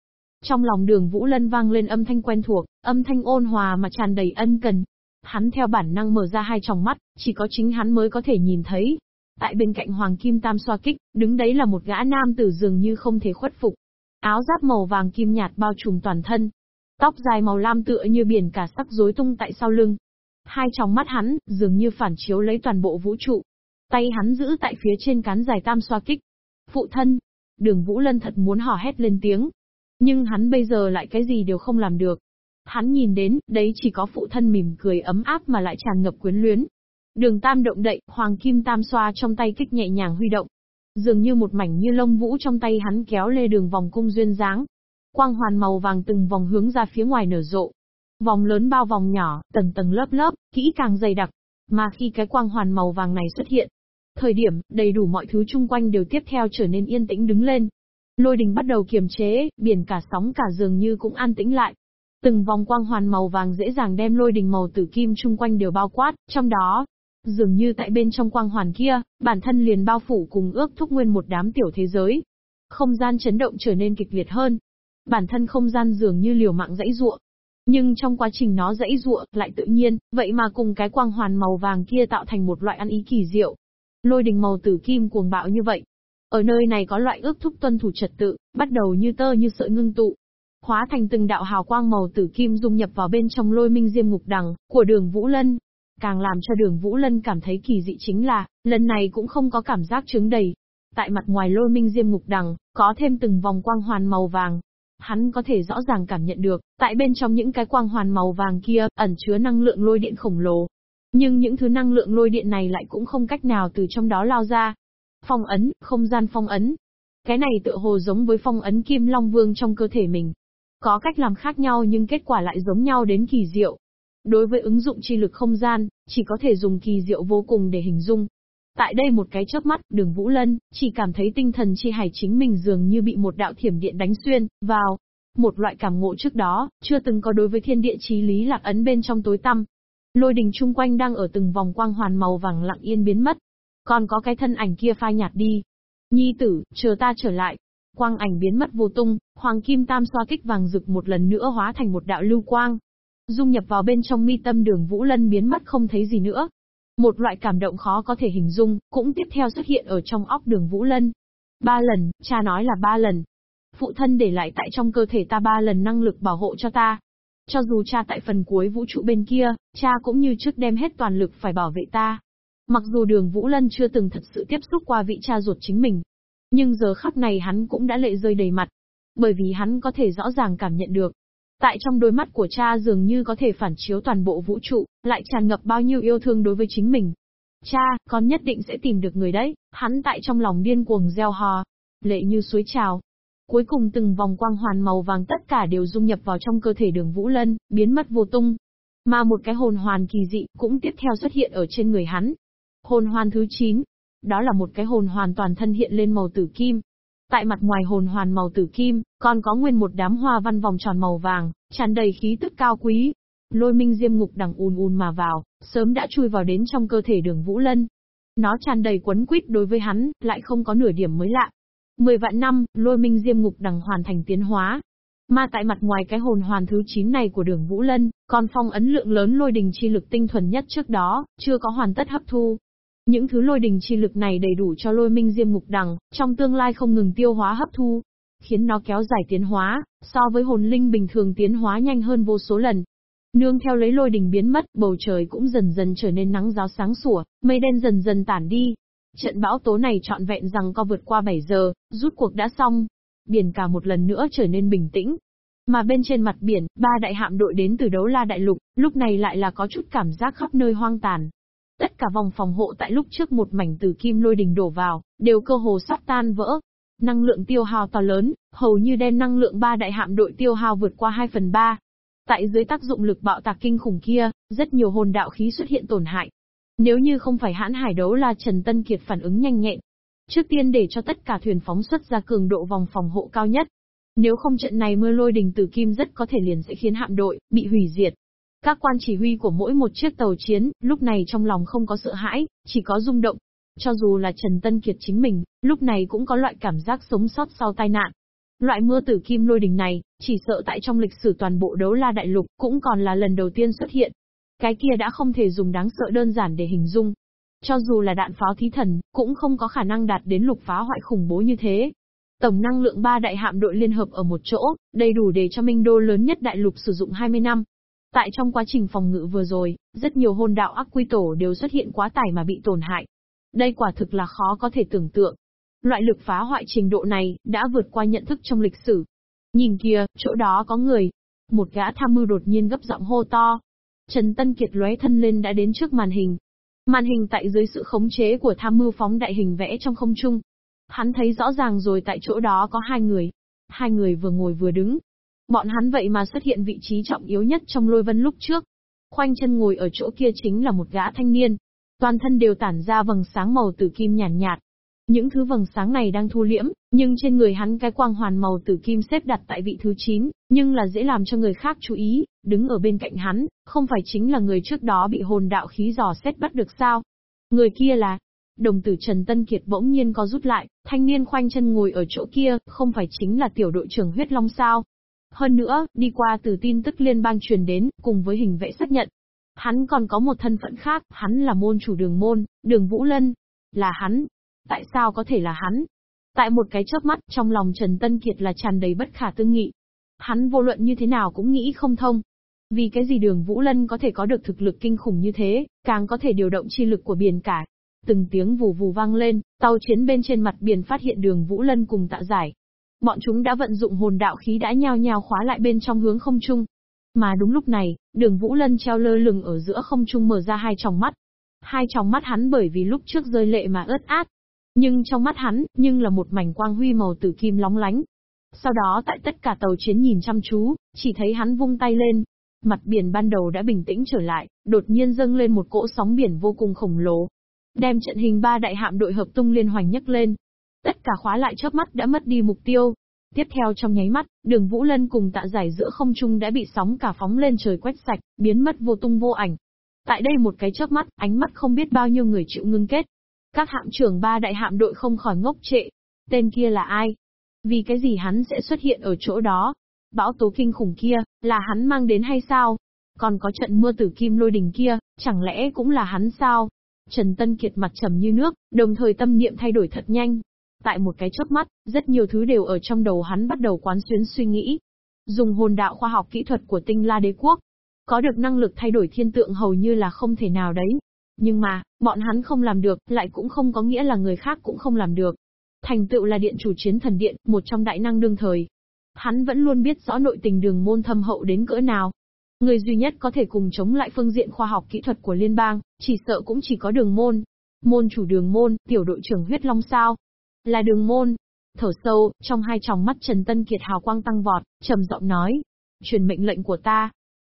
Trong lòng đường Vũ Lân vang lên âm thanh quen thuộc, âm thanh ôn hòa mà tràn đầy ân cần. Hắn theo bản năng mở ra hai tròng mắt, chỉ có chính hắn mới có thể nhìn thấy, Tại bên cạnh Hoàng Kim Tam xoa kích, đứng đấy là một gã nam tử dường như không thể khuất phục. Áo giáp màu vàng kim nhạt bao trùm toàn thân. Tóc dài màu lam tựa như biển cả sắc rối tung tại sau lưng. Hai tròng mắt hắn, dường như phản chiếu lấy toàn bộ vũ trụ. Tay hắn giữ tại phía trên cán dài tam xoa kích. Phụ thân. Đường Vũ Lân thật muốn hò hét lên tiếng. Nhưng hắn bây giờ lại cái gì đều không làm được. Hắn nhìn đến, đấy chỉ có phụ thân mỉm cười ấm áp mà lại tràn ngập quyến luyến. Đường tam động đậy, hoàng kim tam xoa trong tay kích nhẹ nhàng huy động. Dường như một mảnh như lông vũ trong tay hắn kéo lê đường vòng cung duyên dáng. Quang hoàn màu vàng từng vòng hướng ra phía ngoài nở rộ. Vòng lớn bao vòng nhỏ, tầng tầng lớp lớp, kỹ càng dày đặc. Mà khi cái quang hoàn màu vàng này xuất hiện, thời điểm, đầy đủ mọi thứ chung quanh đều tiếp theo trở nên yên tĩnh đứng lên. Lôi đình bắt đầu kiềm chế, biển cả sóng cả dường như cũng an tĩnh lại. Từng vòng quang hoàn màu vàng dễ dàng đem lôi đình màu tử kim chung quanh đều bao quát, trong đó, Dường như tại bên trong quang hoàn kia, bản thân liền bao phủ cùng ước thúc nguyên một đám tiểu thế giới. Không gian chấn động trở nên kịch liệt hơn. Bản thân không gian dường như liều mạng dãy ruộng. Nhưng trong quá trình nó dãy ruộng, lại tự nhiên, vậy mà cùng cái quang hoàn màu vàng kia tạo thành một loại ăn ý kỳ diệu. Lôi đình màu tử kim cuồng bạo như vậy. Ở nơi này có loại ước thúc tuân thủ trật tự, bắt đầu như tơ như sợi ngưng tụ, hóa thành từng đạo hào quang màu tử kim dung nhập vào bên trong lôi minh diêm ngục đằng của đường Vũ Lân. Càng làm cho đường Vũ Lân cảm thấy kỳ dị chính là, lần này cũng không có cảm giác trứng đầy. Tại mặt ngoài lôi minh diêm ngục đằng, có thêm từng vòng quang hoàn màu vàng. Hắn có thể rõ ràng cảm nhận được, tại bên trong những cái quang hoàn màu vàng kia, ẩn chứa năng lượng lôi điện khổng lồ. Nhưng những thứ năng lượng lôi điện này lại cũng không cách nào từ trong đó lao ra. Phong ấn, không gian phong ấn. Cái này tựa hồ giống với phong ấn kim long vương trong cơ thể mình. Có cách làm khác nhau nhưng kết quả lại giống nhau đến kỳ diệu. Đối với ứng dụng chi lực không gian, chỉ có thể dùng kỳ diệu vô cùng để hình dung. Tại đây một cái chớp mắt, đường Vũ Lân, chỉ cảm thấy tinh thần chi hải chính mình dường như bị một đạo thiểm điện đánh xuyên, vào. Một loại cảm ngộ trước đó, chưa từng có đối với thiên địa chí lý lạc ấn bên trong tối tăm. Lôi đình chung quanh đang ở từng vòng quang hoàn màu vàng lặng yên biến mất. Còn có cái thân ảnh kia phai nhạt đi. Nhi tử, chờ ta trở lại. Quang ảnh biến mất vô tung, hoàng kim tam xoa kích vàng rực một lần nữa hóa thành một đạo lưu quang, dung nhập vào bên trong mi tâm đường Vũ Lân biến mất không thấy gì nữa. Một loại cảm động khó có thể hình dung, cũng tiếp theo xuất hiện ở trong óc đường Vũ Lân. Ba lần, cha nói là ba lần. Phụ thân để lại tại trong cơ thể ta ba lần năng lực bảo hộ cho ta. Cho dù cha tại phần cuối vũ trụ bên kia, cha cũng như trước đem hết toàn lực phải bảo vệ ta. Mặc dù đường Vũ Lân chưa từng thật sự tiếp xúc qua vị cha ruột chính mình. Nhưng giờ khắc này hắn cũng đã lệ rơi đầy mặt. Bởi vì hắn có thể rõ ràng cảm nhận được, Tại trong đôi mắt của cha dường như có thể phản chiếu toàn bộ vũ trụ, lại tràn ngập bao nhiêu yêu thương đối với chính mình. Cha, con nhất định sẽ tìm được người đấy, hắn tại trong lòng điên cuồng gieo hò. Lệ như suối trào. Cuối cùng từng vòng quang hoàn màu vàng tất cả đều dung nhập vào trong cơ thể đường Vũ Lân, biến mất vô tung. Mà một cái hồn hoàn kỳ dị cũng tiếp theo xuất hiện ở trên người hắn. Hồn hoàn thứ 9. Đó là một cái hồn hoàn toàn thân hiện lên màu tử kim, Tại mặt ngoài hồn hoàn màu tử kim, còn có nguyên một đám hoa văn vòng tròn màu vàng, tràn đầy khí tức cao quý. Lôi minh diêm ngục đằng ùn ùn mà vào, sớm đã chui vào đến trong cơ thể đường Vũ Lân. Nó tràn đầy quấn quýt đối với hắn, lại không có nửa điểm mới lạ. Mười vạn năm, lôi minh diêm ngục đằng hoàn thành tiến hóa. Mà tại mặt ngoài cái hồn hoàn thứ 9 này của đường Vũ Lân, còn phong ấn lượng lớn lôi đình chi lực tinh thuần nhất trước đó, chưa có hoàn tất hấp thu, những thứ lôi đình chi lực này đầy đủ cho lôi minh diêm ngục đằng, trong tương lai không ngừng tiêu hóa hấp thu, khiến nó kéo dài tiến hóa, so với hồn linh bình thường tiến hóa nhanh hơn vô số lần. Nương theo lấy lôi đình biến mất, bầu trời cũng dần dần trở nên nắng giáo sáng sủa, mây đen dần dần tản đi. Trận bão tố này trọn vẹn rằng co vượt qua 7 giờ, rút cuộc đã xong. Biển cả một lần nữa trở nên bình tĩnh. Mà bên trên mặt biển, ba đại hạm đội đến từ đấu la đại lục, lúc này lại là có chút cảm giác khắp nơi hoang tàn, Tất cả vòng phòng hộ tại lúc trước một mảnh từ kim lôi đình đổ vào, đều cơ hồ sắp tan vỡ. Năng lượng tiêu hao to lớn, hầu như đem năng lượng ba đại hạm đội tiêu hao vượt qua 2 phần 3. Tại dưới tác dụng lực bạo tạc kinh khủng kia, rất nhiều hồn đạo khí xuất hiện tổn hại. Nếu như không phải hãn hải đấu là Trần Tân Kiệt phản ứng nhanh nhẹn. Trước tiên để cho tất cả thuyền phóng xuất ra cường độ vòng phòng hộ cao nhất. Nếu không trận này mưa lôi đình tử kim rất có thể liền sẽ khiến hạm đội bị hủy diệt. Các quan chỉ huy của mỗi một chiếc tàu chiến, lúc này trong lòng không có sợ hãi, chỉ có rung động. Cho dù là Trần Tân Kiệt chính mình, lúc này cũng có loại cảm giác sống sót sau tai nạn. Loại mưa tử kim lôi đình này, chỉ sợ tại trong lịch sử toàn bộ đấu la đại lục, cũng còn là lần đầu tiên xuất hiện. Cái kia đã không thể dùng đáng sợ đơn giản để hình dung. Cho dù là đạn pháo thí thần, cũng không có khả năng đạt đến lục phá hoại khủng bố như thế. Tổng năng lượng ba đại hạm đội liên hợp ở một chỗ, đầy đủ để cho Minh Đô lớn nhất đại lục sử dụng 20 năm. Tại trong quá trình phòng ngự vừa rồi, rất nhiều hồn đạo ác quy tổ đều xuất hiện quá tải mà bị tổn hại. Đây quả thực là khó có thể tưởng tượng. Loại lực phá hoại trình độ này đã vượt qua nhận thức trong lịch sử. Nhìn kìa, chỗ đó có người. Một gã tham mưu đột nhiên gấp giọng hô to. Trần Tân Kiệt lóe thân lên đã đến trước màn hình. Màn hình tại dưới sự khống chế của tham mưu phóng đại hình vẽ trong không trung. Hắn thấy rõ ràng rồi tại chỗ đó có hai người. Hai người vừa ngồi vừa đứng, Bọn hắn vậy mà xuất hiện vị trí trọng yếu nhất trong lôi vân lúc trước. Khoanh chân ngồi ở chỗ kia chính là một gã thanh niên. Toàn thân đều tản ra vầng sáng màu tử kim nhàn nhạt, nhạt. Những thứ vầng sáng này đang thu liễm, nhưng trên người hắn cái quang hoàn màu tử kim xếp đặt tại vị thứ 9, nhưng là dễ làm cho người khác chú ý, đứng ở bên cạnh hắn, không phải chính là người trước đó bị hồn đạo khí dò xét bắt được sao? Người kia là, đồng tử Trần Tân Kiệt bỗng nhiên có rút lại, thanh niên khoanh chân ngồi ở chỗ kia, không phải chính là tiểu đội trưởng huyết long sao? Hơn nữa, đi qua từ tin tức liên bang truyền đến, cùng với hình vẽ xác nhận. Hắn còn có một thân phận khác, hắn là môn chủ đường môn, đường Vũ Lân. Là hắn. Tại sao có thể là hắn? Tại một cái chớp mắt, trong lòng Trần Tân Kiệt là tràn đầy bất khả tư nghị. Hắn vô luận như thế nào cũng nghĩ không thông. Vì cái gì đường Vũ Lân có thể có được thực lực kinh khủng như thế, càng có thể điều động chi lực của biển cả. Từng tiếng vù vù vang lên, tàu chiến bên trên mặt biển phát hiện đường Vũ Lân cùng tạ giải, Bọn chúng đã vận dụng hồn đạo khí đã nhao nhao khóa lại bên trong hướng không trung. Mà đúng lúc này, đường Vũ Lân treo lơ lửng ở giữa không trung mở ra hai tròng mắt. Hai tròng mắt hắn bởi vì lúc trước rơi lệ mà ướt át. Nhưng trong mắt hắn, nhưng là một mảnh quang huy màu tử kim lóng lánh. Sau đó tại tất cả tàu chiến nhìn chăm chú, chỉ thấy hắn vung tay lên. Mặt biển ban đầu đã bình tĩnh trở lại, đột nhiên dâng lên một cỗ sóng biển vô cùng khổng lồ. Đem trận hình ba đại hạm đội hợp tung liên hoành nhấc lên. Tất cả khóa lại chớp mắt đã mất đi mục tiêu. Tiếp theo trong nháy mắt, đường Vũ Lân cùng tạ giải giữa không trung đã bị sóng cả phóng lên trời quét sạch, biến mất vô tung vô ảnh. Tại đây một cái chớp mắt, ánh mắt không biết bao nhiêu người chịu ngưng kết. Các hạm trưởng ba đại hạm đội không khỏi ngốc trệ. Tên kia là ai? Vì cái gì hắn sẽ xuất hiện ở chỗ đó? Bão tố kinh khủng kia, là hắn mang đến hay sao? Còn có trận mưa tử kim lôi đình kia, chẳng lẽ cũng là hắn sao? Trần Tân Kiệt mặt trầm như nước, đồng thời tâm niệm thay đổi thật nhanh. Tại một cái chớp mắt, rất nhiều thứ đều ở trong đầu hắn bắt đầu quán xuyến suy nghĩ. Dùng hồn đạo khoa học kỹ thuật của tinh la đế quốc, có được năng lực thay đổi thiên tượng hầu như là không thể nào đấy. Nhưng mà, bọn hắn không làm được, lại cũng không có nghĩa là người khác cũng không làm được. Thành tựu là điện chủ chiến thần điện, một trong đại năng đương thời. Hắn vẫn luôn biết rõ nội tình đường môn thâm hậu đến cỡ nào. Người duy nhất có thể cùng chống lại phương diện khoa học kỹ thuật của liên bang, chỉ sợ cũng chỉ có đường môn. Môn chủ đường môn, tiểu đội trưởng huyết long sao. Là đường môn. Thở sâu, trong hai tròng mắt Trần Tân Kiệt hào quang tăng vọt, trầm giọng nói. Truyền mệnh lệnh của ta,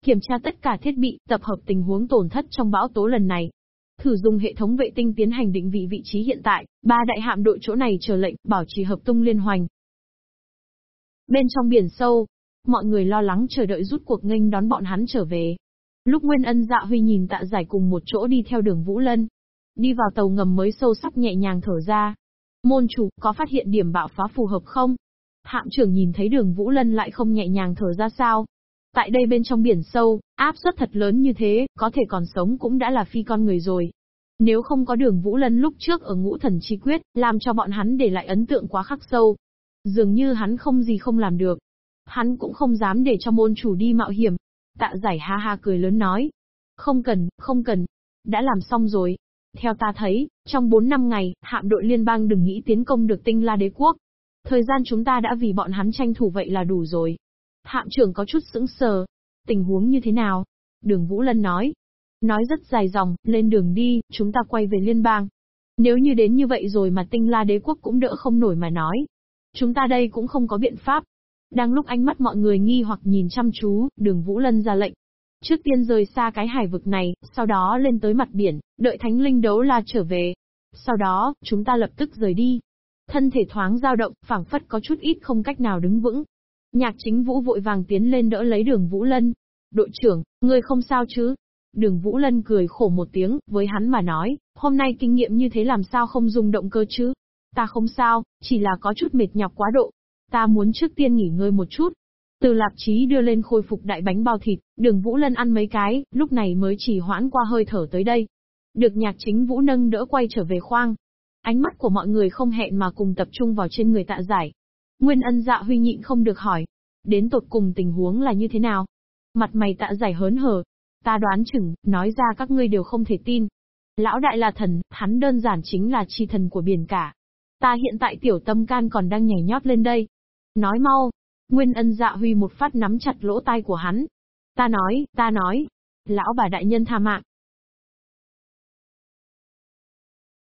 Kiểm tra tất cả thiết bị, tập hợp tình huống tổn thất trong bão tố lần này. Thử dùng hệ thống vệ tinh tiến hành định vị vị trí hiện tại, ba đại hạm đội chỗ này chờ lệnh, bảo trì hợp tung liên hoành. Bên trong biển sâu, mọi người lo lắng chờ đợi rút cuộc nghênh đón bọn hắn trở về. Lúc Nguyên Ân Dạ Huy nhìn tạ giải cùng một chỗ đi theo đường Vũ Lân. Đi vào tàu ngầm mới sâu sắc nhẹ nhàng thở ra. Môn chủ, có phát hiện điểm bạo phá phù hợp không? Hạm trưởng nhìn thấy đường Vũ Lân lại không nhẹ nhàng thở ra sao? Tại đây bên trong biển sâu, áp suất thật lớn như thế, có thể còn sống cũng đã là phi con người rồi. Nếu không có đường Vũ Lân lúc trước ở ngũ thần chi quyết, làm cho bọn hắn để lại ấn tượng quá khắc sâu. Dường như hắn không gì không làm được. Hắn cũng không dám để cho môn chủ đi mạo hiểm. Tạ giải ha ha cười lớn nói. Không cần, không cần. Đã làm xong rồi. Theo ta thấy, trong 4 năm ngày, hạm đội liên bang đừng nghĩ tiến công được tinh la đế quốc. Thời gian chúng ta đã vì bọn hắn tranh thủ vậy là đủ rồi. Hạm trưởng có chút sững sờ. Tình huống như thế nào? Đường Vũ Lân nói. Nói rất dài dòng, lên đường đi, chúng ta quay về liên bang. Nếu như đến như vậy rồi mà tinh la đế quốc cũng đỡ không nổi mà nói. Chúng ta đây cũng không có biện pháp. Đang lúc ánh mắt mọi người nghi hoặc nhìn chăm chú, đường Vũ Lân ra lệnh. Trước tiên rời xa cái hải vực này, sau đó lên tới mặt biển, đợi thánh linh đấu la trở về. Sau đó, chúng ta lập tức rời đi. Thân thể thoáng dao động, phảng phất có chút ít không cách nào đứng vững. Nhạc chính vũ vội vàng tiến lên đỡ lấy đường Vũ Lân. Đội trưởng, ngươi không sao chứ? Đường Vũ Lân cười khổ một tiếng, với hắn mà nói, hôm nay kinh nghiệm như thế làm sao không dùng động cơ chứ? Ta không sao, chỉ là có chút mệt nhọc quá độ. Ta muốn trước tiên nghỉ ngơi một chút. Từ lạp chí đưa lên khôi phục đại bánh bao thịt, đường Vũ Lân ăn mấy cái, lúc này mới chỉ hoãn qua hơi thở tới đây. Được nhạc chính Vũ nâng đỡ quay trở về khoang. Ánh mắt của mọi người không hẹn mà cùng tập trung vào trên người tạ giải, Nguyên ân dạ huy nhịn không được hỏi. Đến tột cùng tình huống là như thế nào? Mặt mày tạ giải hớn hở. Ta đoán chừng, nói ra các ngươi đều không thể tin. Lão đại là thần, hắn đơn giản chính là chi thần của biển cả. Ta hiện tại tiểu tâm can còn đang nhảy nhót lên đây. Nói mau. Nguyên ân dạ huy một phát nắm chặt lỗ tai của hắn. Ta nói, ta nói. Lão bà đại nhân tha mạng.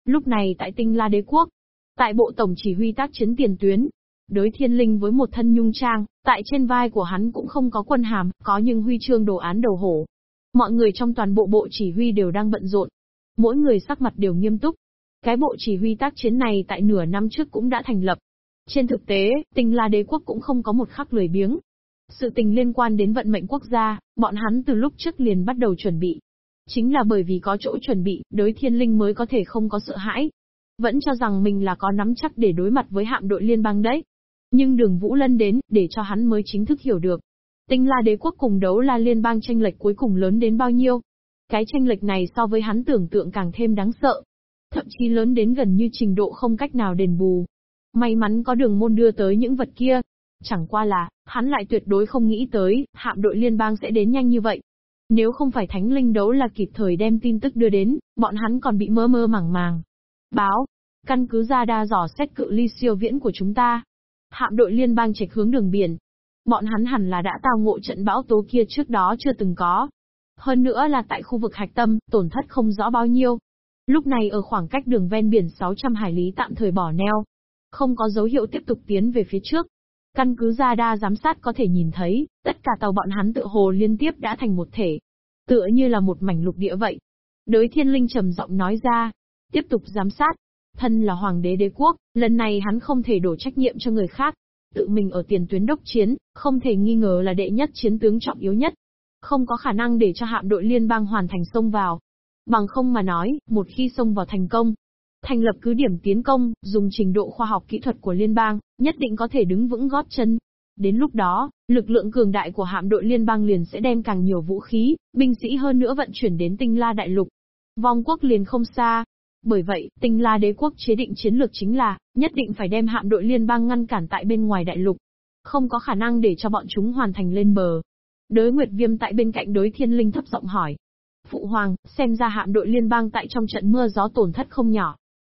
Lúc này tại tinh la đế quốc, tại bộ tổng chỉ huy tác chiến tiền tuyến, Đối thiên linh với một thân nhung trang, tại trên vai của hắn cũng không có quân hàm, có nhưng huy chương đồ án đầu hổ. Mọi người trong toàn bộ bộ chỉ huy đều đang bận rộn. Mỗi người sắc mặt đều nghiêm túc. Cái bộ chỉ huy tác chiến này tại nửa năm trước cũng đã thành lập. Trên thực tế, tình la đế quốc cũng không có một khắc lười biếng. Sự tình liên quan đến vận mệnh quốc gia, bọn hắn từ lúc trước liền bắt đầu chuẩn bị. Chính là bởi vì có chỗ chuẩn bị, đối thiên linh mới có thể không có sợ hãi. Vẫn cho rằng mình là có nắm chắc để đối mặt với hạm đội liên bang đấy. Nhưng đường Vũ Lân đến, để cho hắn mới chính thức hiểu được. Tinh la đế quốc cùng đấu la liên bang tranh lệch cuối cùng lớn đến bao nhiêu. Cái tranh lệch này so với hắn tưởng tượng càng thêm đáng sợ. Thậm chí lớn đến gần như trình độ không cách nào đền bù. May mắn có đường môn đưa tới những vật kia. Chẳng qua là, hắn lại tuyệt đối không nghĩ tới, hạm đội liên bang sẽ đến nhanh như vậy. Nếu không phải thánh linh đấu là kịp thời đem tin tức đưa đến, bọn hắn còn bị mơ mơ màng màng. Báo, căn cứ ra đa dò xét cự ly siêu viễn của chúng ta, hạm đội liên bang trạch hướng đường biển. Bọn hắn hẳn là đã tao ngộ trận bão tố kia trước đó chưa từng có. Hơn nữa là tại khu vực hạch tâm, tổn thất không rõ bao nhiêu. Lúc này ở khoảng cách đường ven biển 600 hải lý tạm thời bỏ neo. Không có dấu hiệu tiếp tục tiến về phía trước. Căn cứ ra đa giám sát có thể nhìn thấy, tất cả tàu bọn hắn tự hồ liên tiếp đã thành một thể. Tựa như là một mảnh lục địa vậy. Đới thiên linh trầm giọng nói ra. Tiếp tục giám sát. Thân là hoàng đế đế quốc, lần này hắn không thể đổ trách nhiệm cho người khác. Tự mình ở tiền tuyến đốc chiến, không thể nghi ngờ là đệ nhất chiến tướng trọng yếu nhất. Không có khả năng để cho hạm đội liên bang hoàn thành xông vào. Bằng không mà nói, một khi xông vào thành công, thành lập cứ điểm tiến công, dùng trình độ khoa học kỹ thuật của liên bang, nhất định có thể đứng vững gót chân. Đến lúc đó, lực lượng cường đại của hạm đội liên bang liền sẽ đem càng nhiều vũ khí, binh sĩ hơn nữa vận chuyển đến tinh la đại lục. Vong quốc liền không xa. Bởi vậy, tinh la đế quốc chế định chiến lược chính là, nhất định phải đem hạm đội liên bang ngăn cản tại bên ngoài đại lục. Không có khả năng để cho bọn chúng hoàn thành lên bờ. Đới Nguyệt Viêm tại bên cạnh đối thiên linh thấp giọng hỏi. Phụ Hoàng, xem ra hạm đội liên bang tại trong trận mưa gió tổn thất không nhỏ.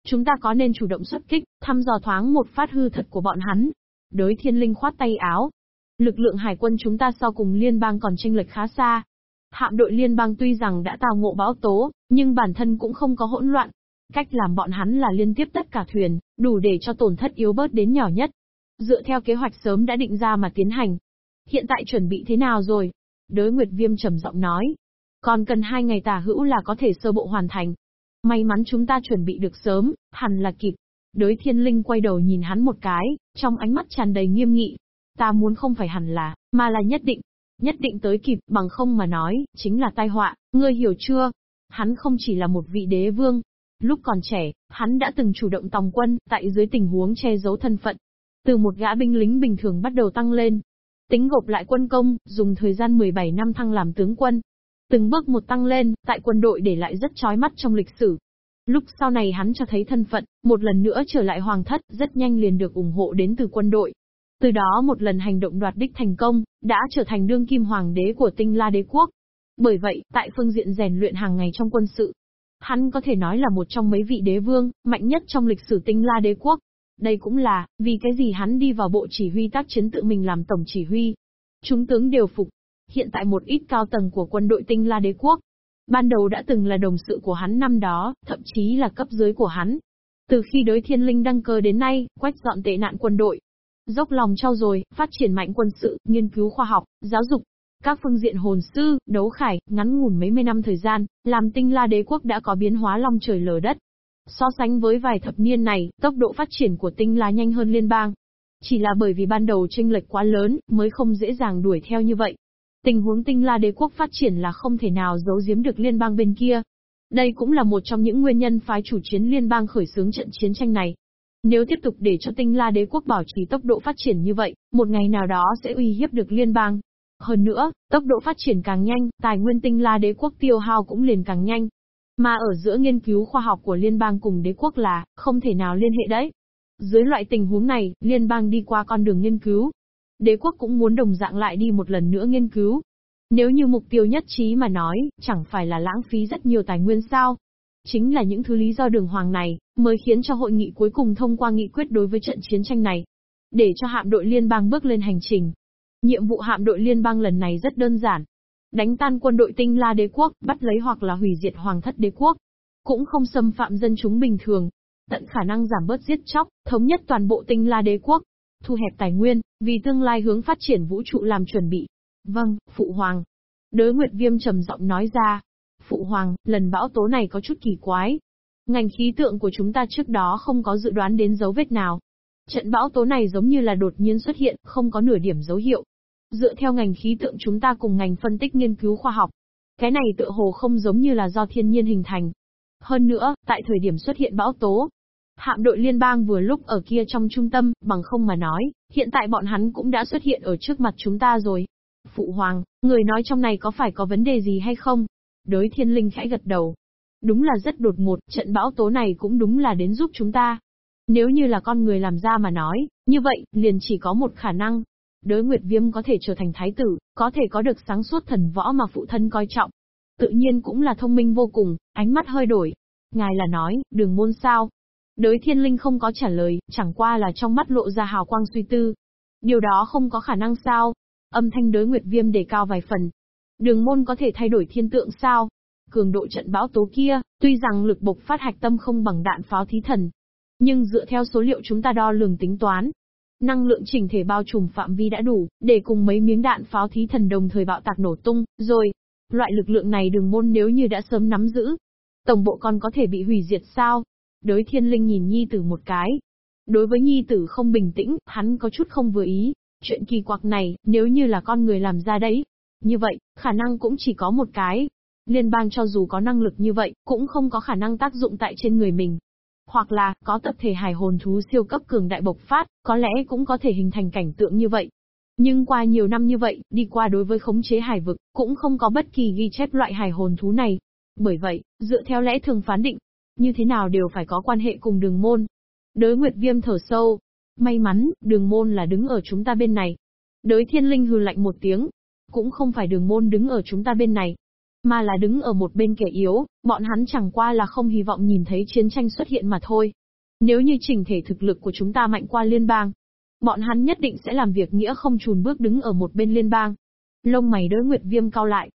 Chúng ta có nên chủ động xuất kích, thăm dò thoáng một phát hư thật của bọn hắn. Đới thiên linh khoát tay áo. Lực lượng hải quân chúng ta sau cùng liên bang còn tranh lệch khá xa. Hạm đội liên bang tuy rằng đã tào ngộ bão tố, nhưng bản thân cũng không có hỗn loạn. Cách làm bọn hắn là liên tiếp tất cả thuyền, đủ để cho tổn thất yếu bớt đến nhỏ nhất. Dựa theo kế hoạch sớm đã định ra mà tiến hành. Hiện tại chuẩn bị thế nào rồi? Đới Nguyệt Viêm trầm giọng nói. Còn cần hai ngày tả hữu là có thể sơ bộ hoàn thành. May mắn chúng ta chuẩn bị được sớm, hẳn là kịp. Đới thiên linh quay đầu nhìn hắn một cái, trong ánh mắt tràn đầy nghiêm nghị. Ta muốn không phải hẳn là, mà là nhất định. Nhất định tới kịp, bằng không mà nói, chính là tai họa, ngươi hiểu chưa? Hắn không chỉ là một vị đế vương. Lúc còn trẻ, hắn đã từng chủ động tòng quân, tại dưới tình huống che giấu thân phận. Từ một gã binh lính bình thường bắt đầu tăng lên. Tính gộp lại quân công, dùng thời gian 17 năm thăng làm tướng quân, Từng bước một tăng lên, tại quân đội để lại rất chói mắt trong lịch sử. Lúc sau này hắn cho thấy thân phận, một lần nữa trở lại hoàng thất, rất nhanh liền được ủng hộ đến từ quân đội. Từ đó một lần hành động đoạt đích thành công, đã trở thành đương kim hoàng đế của tinh la đế quốc. Bởi vậy, tại phương diện rèn luyện hàng ngày trong quân sự, hắn có thể nói là một trong mấy vị đế vương, mạnh nhất trong lịch sử tinh la đế quốc. Đây cũng là, vì cái gì hắn đi vào bộ chỉ huy tác chiến tự mình làm tổng chỉ huy. Chúng tướng đều phục, hiện tại một ít cao tầng của quân đội tinh la đế quốc. Ban đầu đã từng là đồng sự của hắn năm đó, thậm chí là cấp dưới của hắn. Từ khi đối thiên linh đăng cơ đến nay, quách dọn tệ nạn quân đội. Dốc lòng trau dồi, phát triển mạnh quân sự, nghiên cứu khoa học, giáo dục. Các phương diện hồn sư, đấu khải, ngắn ngủn mấy mươi năm thời gian, làm tinh la đế quốc đã có biến hóa long trời lở đất. So sánh với vài thập niên này, tốc độ phát triển của tinh la nhanh hơn liên bang. Chỉ là bởi vì ban đầu tranh lệch quá lớn, mới không dễ dàng đuổi theo như vậy. Tình huống tinh la đế quốc phát triển là không thể nào giấu giếm được liên bang bên kia. Đây cũng là một trong những nguyên nhân phái chủ chiến liên bang khởi xướng trận chiến tranh này. Nếu tiếp tục để cho tinh la đế quốc bảo trì tốc độ phát triển như vậy, một ngày nào đó sẽ uy hiếp được liên bang. Hơn nữa, tốc độ phát triển càng nhanh, tài nguyên tinh la đế quốc tiêu hao cũng liền càng nhanh. Mà ở giữa nghiên cứu khoa học của liên bang cùng đế quốc là, không thể nào liên hệ đấy. Dưới loại tình huống này, liên bang đi qua con đường nghiên cứu, đế quốc cũng muốn đồng dạng lại đi một lần nữa nghiên cứu. Nếu như mục tiêu nhất trí mà nói, chẳng phải là lãng phí rất nhiều tài nguyên sao? Chính là những thứ lý do đường hoàng này, mới khiến cho hội nghị cuối cùng thông qua nghị quyết đối với trận chiến tranh này. Để cho hạm đội liên bang bước lên hành trình. Nhiệm vụ hạm đội liên bang lần này rất đơn giản. Đánh tan quân đội tinh la đế quốc, bắt lấy hoặc là hủy diệt hoàng thất đế quốc. Cũng không xâm phạm dân chúng bình thường. Tận khả năng giảm bớt giết chóc, thống nhất toàn bộ tinh la đế quốc thu hẹp tài nguyên, vì tương lai hướng phát triển vũ trụ làm chuẩn bị. Vâng, Phụ Hoàng. Đới Nguyệt Viêm trầm giọng nói ra. Phụ Hoàng, lần bão tố này có chút kỳ quái. Ngành khí tượng của chúng ta trước đó không có dự đoán đến dấu vết nào. Trận bão tố này giống như là đột nhiên xuất hiện, không có nửa điểm dấu hiệu. Dựa theo ngành khí tượng chúng ta cùng ngành phân tích nghiên cứu khoa học. Cái này tựa hồ không giống như là do thiên nhiên hình thành. Hơn nữa, tại thời điểm xuất hiện bão tố, Hạm đội liên bang vừa lúc ở kia trong trung tâm, bằng không mà nói, hiện tại bọn hắn cũng đã xuất hiện ở trước mặt chúng ta rồi. Phụ hoàng, người nói trong này có phải có vấn đề gì hay không? Đới thiên linh khẽ gật đầu. Đúng là rất đột ngột, trận bão tố này cũng đúng là đến giúp chúng ta. Nếu như là con người làm ra mà nói, như vậy, liền chỉ có một khả năng. Đới Nguyệt Viêm có thể trở thành thái tử, có thể có được sáng suốt thần võ mà phụ thân coi trọng. Tự nhiên cũng là thông minh vô cùng, ánh mắt hơi đổi. Ngài là nói, đường môn sao? Đới thiên linh không có trả lời, chẳng qua là trong mắt lộ ra hào quang suy tư. Điều đó không có khả năng sao? Âm thanh đới nguyệt viêm đề cao vài phần. Đường môn có thể thay đổi thiên tượng sao? Cường độ trận bão tố kia, tuy rằng lực bộc phát hạch tâm không bằng đạn pháo thí thần. Nhưng dựa theo số liệu chúng ta đo lường tính toán, Năng lượng chỉnh thể bao trùm phạm vi đã đủ, để cùng mấy miếng đạn pháo thí thần đồng thời bạo tạc nổ tung, rồi. Loại lực lượng này đường môn nếu như đã sớm nắm giữ. Tổng bộ còn có thể bị hủy diệt sao? Đới thiên linh nhìn nhi tử một cái. Đối với nhi tử không bình tĩnh, hắn có chút không vừa ý. Chuyện kỳ quặc này, nếu như là con người làm ra đấy. Như vậy, khả năng cũng chỉ có một cái. Liên bang cho dù có năng lực như vậy, cũng không có khả năng tác dụng tại trên người mình. Hoặc là, có tập thể hài hồn thú siêu cấp cường đại bộc phát, có lẽ cũng có thể hình thành cảnh tượng như vậy. Nhưng qua nhiều năm như vậy, đi qua đối với khống chế hải vực, cũng không có bất kỳ ghi chép loại hài hồn thú này. Bởi vậy, dựa theo lẽ thường phán định, như thế nào đều phải có quan hệ cùng đường môn. Đới Nguyệt Viêm thở sâu. May mắn, đường môn là đứng ở chúng ta bên này. Đới Thiên Linh hừ lạnh một tiếng. Cũng không phải đường môn đứng ở chúng ta bên này, mà là đứng ở một bên kẻ yếu, bọn hắn chẳng qua là không hy vọng nhìn thấy chiến tranh xuất hiện mà thôi. Nếu như chỉnh thể thực lực của chúng ta mạnh qua liên bang, bọn hắn nhất định sẽ làm việc nghĩa không chùn bước đứng ở một bên liên bang. Lông mày đối nguyệt viêm cao lại.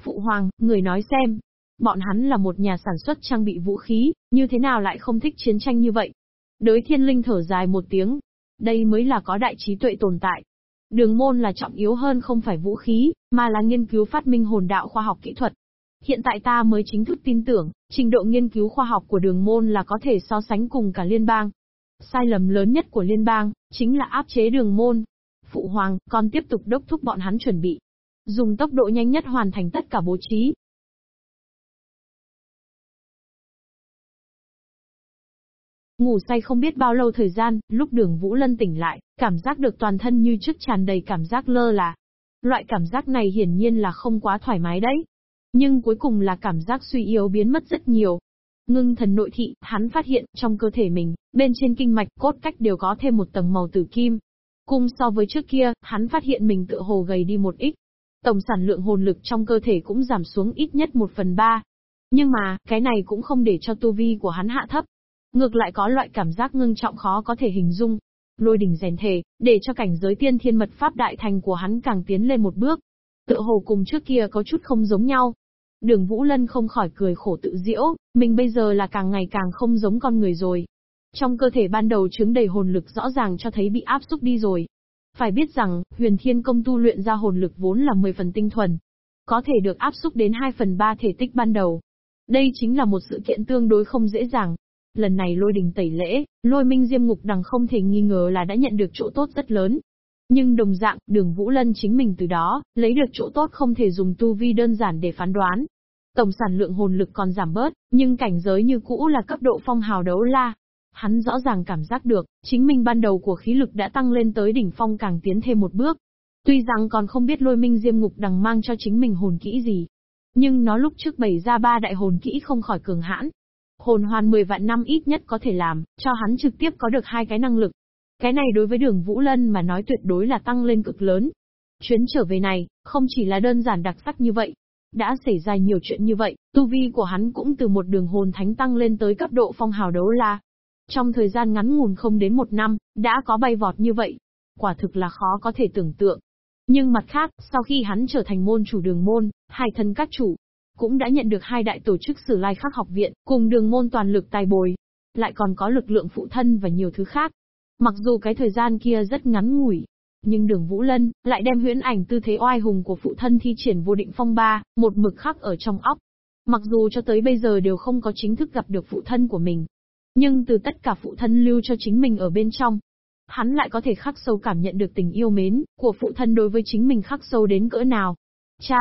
Phụ hoàng, người nói xem. Bọn hắn là một nhà sản xuất trang bị vũ khí, như thế nào lại không thích chiến tranh như vậy? Đới thiên linh thở dài một tiếng. Đây mới là có đại trí tuệ tồn tại. Đường môn là trọng yếu hơn không phải vũ khí, mà là nghiên cứu phát minh hồn đạo khoa học kỹ thuật. Hiện tại ta mới chính thức tin tưởng, trình độ nghiên cứu khoa học của đường môn là có thể so sánh cùng cả liên bang. Sai lầm lớn nhất của liên bang, chính là áp chế đường môn. Phụ hoàng, còn tiếp tục đốc thúc bọn hắn chuẩn bị. Dùng tốc độ nhanh nhất hoàn thành tất cả bố trí, Ngủ say không biết bao lâu thời gian, lúc đường Vũ Lân tỉnh lại, cảm giác được toàn thân như trước tràn đầy cảm giác lơ là. Loại cảm giác này hiển nhiên là không quá thoải mái đấy. Nhưng cuối cùng là cảm giác suy yếu biến mất rất nhiều. Ngưng thần nội thị, hắn phát hiện, trong cơ thể mình, bên trên kinh mạch, cốt cách đều có thêm một tầng màu tử kim. Cùng so với trước kia, hắn phát hiện mình tự hồ gầy đi một ít. Tổng sản lượng hồn lực trong cơ thể cũng giảm xuống ít nhất một phần ba. Nhưng mà, cái này cũng không để cho tu vi của hắn hạ thấp. Ngược lại có loại cảm giác ngưng trọng khó có thể hình dung. Lôi đỉnh rèn thể, để cho cảnh giới tiên thiên mật pháp đại thành của hắn càng tiến lên một bước. Tự hồ cùng trước kia có chút không giống nhau. Đường Vũ Lân không khỏi cười khổ tự diễu, mình bây giờ là càng ngày càng không giống con người rồi. Trong cơ thể ban đầu chứng đầy hồn lực rõ ràng cho thấy bị áp xúc đi rồi. Phải biết rằng, huyền thiên công tu luyện ra hồn lực vốn là 10 phần tinh thuần. Có thể được áp xúc đến 2 phần 3 thể tích ban đầu. Đây chính là một sự kiện tương đối không dễ dàng. Lần này lôi đình tẩy lễ, lôi minh diêm ngục đằng không thể nghi ngờ là đã nhận được chỗ tốt rất lớn. Nhưng đồng dạng, đường Vũ Lân chính mình từ đó, lấy được chỗ tốt không thể dùng tu vi đơn giản để phán đoán. Tổng sản lượng hồn lực còn giảm bớt, nhưng cảnh giới như cũ là cấp độ phong hào đấu la. Hắn rõ ràng cảm giác được, chính mình ban đầu của khí lực đã tăng lên tới đỉnh phong càng tiến thêm một bước. Tuy rằng còn không biết lôi minh diêm ngục đằng mang cho chính mình hồn kỹ gì. Nhưng nó lúc trước bày ra ba đại hồn kỹ không khỏi cường hãn, Hồn hoàn 10 vạn năm ít nhất có thể làm, cho hắn trực tiếp có được hai cái năng lực. Cái này đối với đường Vũ Lân mà nói tuyệt đối là tăng lên cực lớn. Chuyến trở về này, không chỉ là đơn giản đặc sắc như vậy. Đã xảy ra nhiều chuyện như vậy, tu vi của hắn cũng từ một đường hồn thánh tăng lên tới cấp độ phong hào đấu la. Trong thời gian ngắn ngủn không đến một năm, đã có bay vọt như vậy. Quả thực là khó có thể tưởng tượng. Nhưng mặt khác, sau khi hắn trở thành môn chủ đường môn, hai thân các chủ, cũng đã nhận được hai đại tổ chức Sử Lai Khắc học viện, cùng đường môn toàn lực tài bồi. Lại còn có lực lượng phụ thân và nhiều thứ khác. Mặc dù cái thời gian kia rất ngắn ngủi, nhưng đường Vũ Lân lại đem huyễn ảnh tư thế oai hùng của phụ thân thi triển vô định phong ba, một mực khắc ở trong óc. Mặc dù cho tới bây giờ đều không có chính thức gặp được phụ thân của mình. Nhưng từ tất cả phụ thân lưu cho chính mình ở bên trong, hắn lại có thể khắc sâu cảm nhận được tình yêu mến của phụ thân đối với chính mình khắc sâu đến cỡ nào. Cha,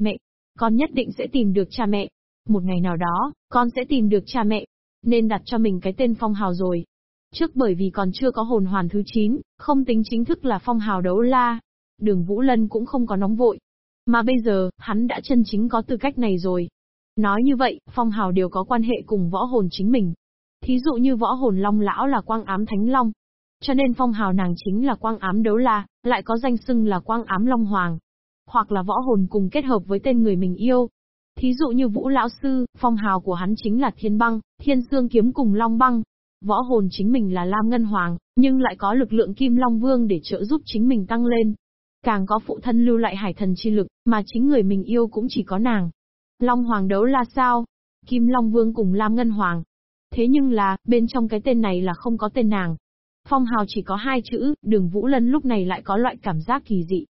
mẹ, con nhất định sẽ tìm được cha mẹ. Một ngày nào đó, con sẽ tìm được cha mẹ. Nên đặt cho mình cái tên phong hào rồi. Trước bởi vì còn chưa có hồn hoàn thứ 9, không tính chính thức là phong hào đấu la. Đường Vũ Lân cũng không có nóng vội. Mà bây giờ, hắn đã chân chính có tư cách này rồi. Nói như vậy, phong hào đều có quan hệ cùng võ hồn chính mình. Thí dụ như võ hồn long lão là quang ám thánh long. Cho nên phong hào nàng chính là quang ám đấu la, lại có danh xưng là quang ám long hoàng hoặc là võ hồn cùng kết hợp với tên người mình yêu. Thí dụ như Vũ Lão Sư, phong hào của hắn chính là Thiên Băng, Thiên Sương Kiếm cùng Long Băng. Võ hồn chính mình là Lam Ngân Hoàng, nhưng lại có lực lượng Kim Long Vương để trợ giúp chính mình tăng lên. Càng có phụ thân lưu lại hải thần chi lực, mà chính người mình yêu cũng chỉ có nàng. Long Hoàng đấu là sao? Kim Long Vương cùng Lam Ngân Hoàng. Thế nhưng là, bên trong cái tên này là không có tên nàng. Phong hào chỉ có hai chữ, đường Vũ Lân lúc này lại có loại cảm giác kỳ dị.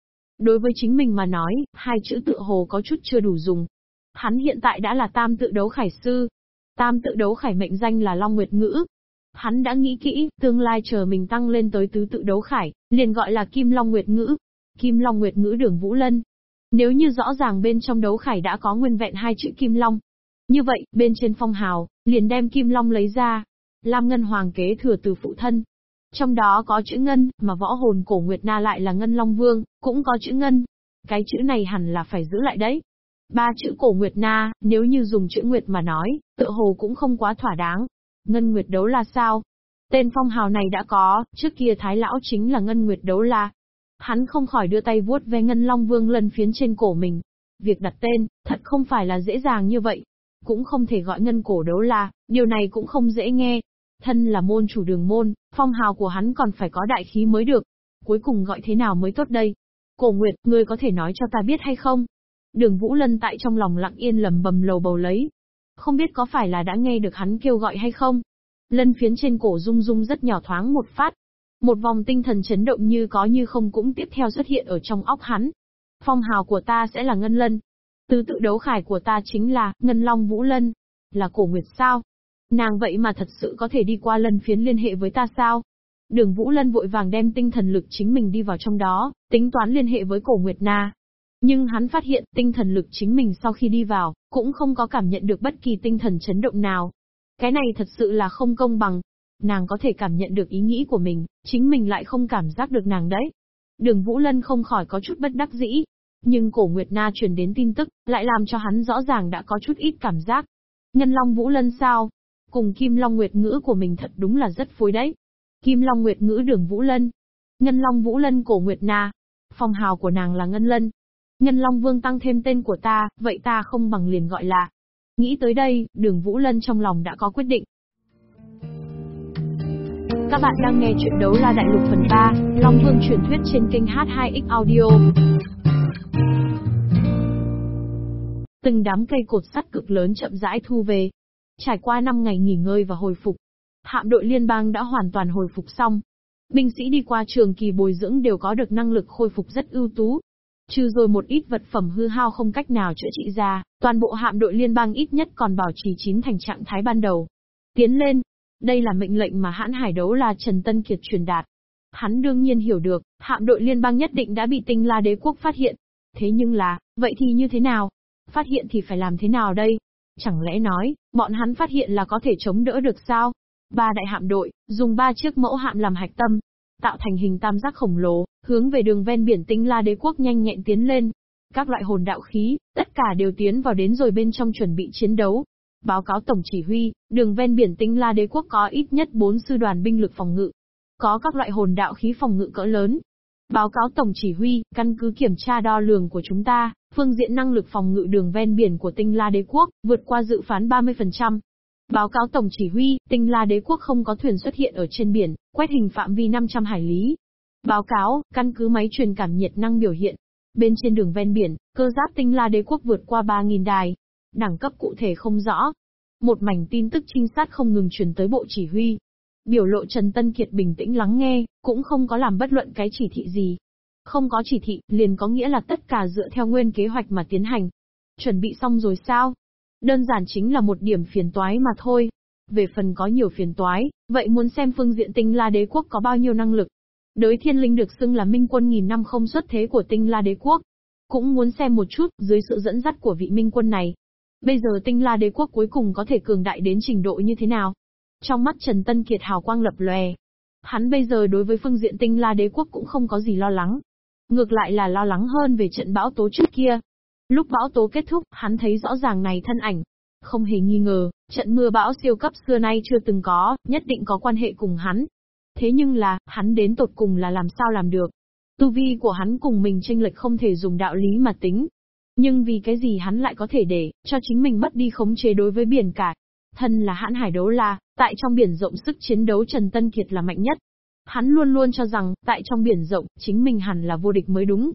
Đối với chính mình mà nói, hai chữ tự hồ có chút chưa đủ dùng. Hắn hiện tại đã là tam tự đấu khải sư. Tam tự đấu khải mệnh danh là Long Nguyệt Ngữ. Hắn đã nghĩ kỹ, tương lai chờ mình tăng lên tới tứ tự đấu khải, liền gọi là Kim Long Nguyệt Ngữ. Kim Long Nguyệt Ngữ đường Vũ Lân. Nếu như rõ ràng bên trong đấu khải đã có nguyên vẹn hai chữ Kim Long. Như vậy, bên trên phong hào, liền đem Kim Long lấy ra. Lam Ngân Hoàng kế thừa từ phụ thân, trong đó có chữ ngân, mà võ hồn cổ Nguyệt Na lại là ngân Long Vương, cũng có chữ ngân. Cái chữ này hẳn là phải giữ lại đấy. Ba chữ cổ Nguyệt Na, nếu như dùng chữ Nguyệt mà nói, tự hồ cũng không quá thỏa đáng. Ngân Nguyệt đấu là sao? Tên phong hào này đã có, trước kia Thái Lão chính là Ngân Nguyệt đấu la. Hắn không khỏi đưa tay vuốt ve Ngân Long Vương lần phiến trên cổ mình. Việc đặt tên, thật không phải là dễ dàng như vậy. Cũng không thể gọi Ngân cổ đấu la, điều này cũng không dễ nghe. Thân là môn chủ đường môn, phong hào của hắn còn phải có đại khí mới được. Cuối cùng gọi thế nào mới tốt đây? Cổ Nguyệt, ngươi có thể nói cho ta biết hay không? Đường Vũ Lân tại trong lòng lặng yên lầm bầm lầu bầu lấy. Không biết có phải là đã nghe được hắn kêu gọi hay không? Lân phiến trên cổ rung rung rất nhỏ thoáng một phát. Một vòng tinh thần chấn động như có như không cũng tiếp theo xuất hiện ở trong óc hắn. Phong hào của ta sẽ là Ngân Lân. tứ tự đấu khải của ta chính là Ngân Long Vũ Lân. Là cổ nguyệt sao? Nàng vậy mà thật sự có thể đi qua lân phiến liên hệ với ta sao? Đường Vũ Lân vội vàng đem tinh thần lực chính mình đi vào trong đó, tính toán liên hệ với cổ Nguyệt Na. Nhưng hắn phát hiện tinh thần lực chính mình sau khi đi vào, cũng không có cảm nhận được bất kỳ tinh thần chấn động nào. Cái này thật sự là không công bằng. Nàng có thể cảm nhận được ý nghĩ của mình, chính mình lại không cảm giác được nàng đấy. Đường Vũ Lân không khỏi có chút bất đắc dĩ. Nhưng cổ Nguyệt Na truyền đến tin tức, lại làm cho hắn rõ ràng đã có chút ít cảm giác. Nhân Long Vũ Lân sao? Cùng Kim Long Nguyệt ngữ của mình thật đúng là rất phối đấy. Kim Long Nguyệt ngữ đường Vũ Lân. Ngân Long Vũ Lân cổ Nguyệt Na. Phong hào của nàng là Ngân Lân. Ngân Long Vương tăng thêm tên của ta, vậy ta không bằng liền gọi là. Nghĩ tới đây, đường Vũ Lân trong lòng đã có quyết định. Các bạn đang nghe chuyện đấu la đại lục phần 3, Long Vương truyền thuyết trên kênh H2X Audio. Từng đám cây cột sắt cực lớn chậm rãi thu về, Trải qua 5 ngày nghỉ ngơi và hồi phục, hạm đội liên bang đã hoàn toàn hồi phục xong. Binh sĩ đi qua trường kỳ bồi dưỡng đều có được năng lực khôi phục rất ưu tú. Trừ rồi một ít vật phẩm hư hao không cách nào chữa trị ra, toàn bộ hạm đội liên bang ít nhất còn bảo trì chín thành trạng thái ban đầu. Tiến lên. Đây là mệnh lệnh mà hãn hải đấu là Trần Tân Kiệt truyền đạt. Hắn đương nhiên hiểu được, hạm đội liên bang nhất định đã bị tinh la đế quốc phát hiện. Thế nhưng là, vậy thì như thế nào? Phát hiện thì phải làm thế nào đây? Chẳng lẽ nói, bọn hắn phát hiện là có thể chống đỡ được sao? Ba đại hạm đội, dùng ba chiếc mẫu hạm làm hạch tâm, tạo thành hình tam giác khổng lồ, hướng về đường ven biển tinh la đế quốc nhanh nhẹn tiến lên. Các loại hồn đạo khí, tất cả đều tiến vào đến rồi bên trong chuẩn bị chiến đấu. Báo cáo tổng chỉ huy, đường ven biển tinh la đế quốc có ít nhất 4 sư đoàn binh lực phòng ngự. Có các loại hồn đạo khí phòng ngự cỡ lớn, Báo cáo Tổng chỉ huy, căn cứ kiểm tra đo lường của chúng ta, phương diện năng lực phòng ngự đường ven biển của tinh La Đế Quốc, vượt qua dự phán 30%. Báo cáo Tổng chỉ huy, tinh La Đế Quốc không có thuyền xuất hiện ở trên biển, quét hình phạm vi 500 hải lý. Báo cáo, căn cứ máy truyền cảm nhiệt năng biểu hiện. Bên trên đường ven biển, cơ giáp tinh La Đế Quốc vượt qua 3.000 đài. Đẳng cấp cụ thể không rõ. Một mảnh tin tức trinh sát không ngừng truyền tới bộ chỉ huy, Biểu lộ Trần Tân Kiệt bình tĩnh lắng nghe, cũng không có làm bất luận cái chỉ thị gì. Không có chỉ thị, liền có nghĩa là tất cả dựa theo nguyên kế hoạch mà tiến hành. Chuẩn bị xong rồi sao? Đơn giản chính là một điểm phiền toái mà thôi. Về phần có nhiều phiền toái, vậy muốn xem phương diện tinh la đế quốc có bao nhiêu năng lực. Đới thiên linh được xưng là minh quân nghìn năm không xuất thế của tinh la đế quốc. Cũng muốn xem một chút, dưới sự dẫn dắt của vị minh quân này. Bây giờ tinh la đế quốc cuối cùng có thể cường đại đến trình độ như thế nào? Trong mắt Trần Tân Kiệt hào quang lập lòe. Hắn bây giờ đối với phương diện tinh la đế quốc cũng không có gì lo lắng. Ngược lại là lo lắng hơn về trận bão tố trước kia. Lúc bão tố kết thúc, hắn thấy rõ ràng này thân ảnh. Không hề nghi ngờ, trận mưa bão siêu cấp xưa nay chưa từng có, nhất định có quan hệ cùng hắn. Thế nhưng là, hắn đến tột cùng là làm sao làm được. Tu vi của hắn cùng mình tranh lệch không thể dùng đạo lý mà tính. Nhưng vì cái gì hắn lại có thể để, cho chính mình mất đi khống chế đối với biển cả. Thân là hãn hải đấu la, tại trong biển rộng sức chiến đấu Trần Tân Kiệt là mạnh nhất. Hắn luôn luôn cho rằng, tại trong biển rộng, chính mình hẳn là vô địch mới đúng.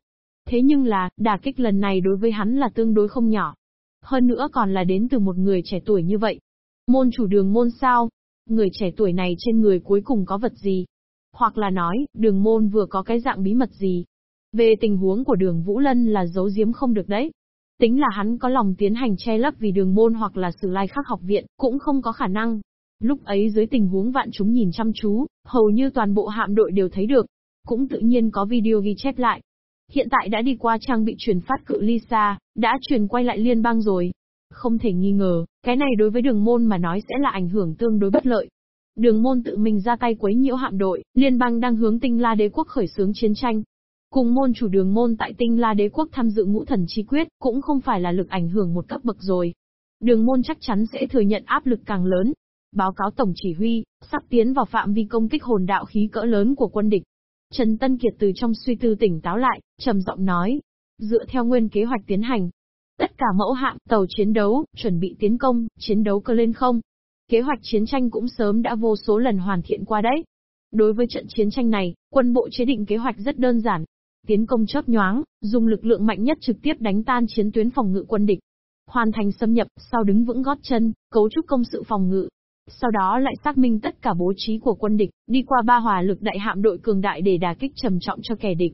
Thế nhưng là, đả kích lần này đối với hắn là tương đối không nhỏ. Hơn nữa còn là đến từ một người trẻ tuổi như vậy. Môn chủ đường môn sao? Người trẻ tuổi này trên người cuối cùng có vật gì? Hoặc là nói, đường môn vừa có cái dạng bí mật gì. Về tình huống của đường Vũ Lân là giấu giếm không được đấy. Tính là hắn có lòng tiến hành che lấp vì đường môn hoặc là sử lai khắc học viện, cũng không có khả năng. Lúc ấy dưới tình huống vạn chúng nhìn chăm chú, hầu như toàn bộ hạm đội đều thấy được. Cũng tự nhiên có video ghi chép lại. Hiện tại đã đi qua trang bị truyền phát cự ly xa, đã truyền quay lại liên bang rồi. Không thể nghi ngờ, cái này đối với đường môn mà nói sẽ là ảnh hưởng tương đối bất lợi. Đường môn tự mình ra tay quấy nhiễu hạm đội, liên bang đang hướng tinh la đế quốc khởi xướng chiến tranh. Cùng môn chủ đường môn tại tinh la đế quốc tham dự ngũ thần chi quyết, cũng không phải là lực ảnh hưởng một cấp bậc rồi. Đường môn chắc chắn sẽ thừa nhận áp lực càng lớn. Báo cáo tổng chỉ huy, sắp tiến vào phạm vi công kích hồn đạo khí cỡ lớn của quân địch. Trần Tân Kiệt từ trong suy tư tỉnh táo lại, trầm giọng nói. Dựa theo nguyên kế hoạch tiến hành, tất cả mẫu hạm, tàu chiến đấu, chuẩn bị tiến công, chiến đấu cơ lên không. Kế hoạch chiến tranh cũng sớm đã vô số lần hoàn thiện qua đấy. Đối với trận chiến tranh này, quân bộ chế định kế hoạch rất đơn giản. Tiến công chớp nhoáng, dùng lực lượng mạnh nhất trực tiếp đánh tan chiến tuyến phòng ngự quân địch. Hoàn thành xâm nhập, sau đứng vững gót chân, cấu trúc công sự phòng ngự. Sau đó lại xác minh tất cả bố trí của quân địch, đi qua ba hòa lực đại hạm đội cường đại để đả kích trầm trọng cho kẻ địch.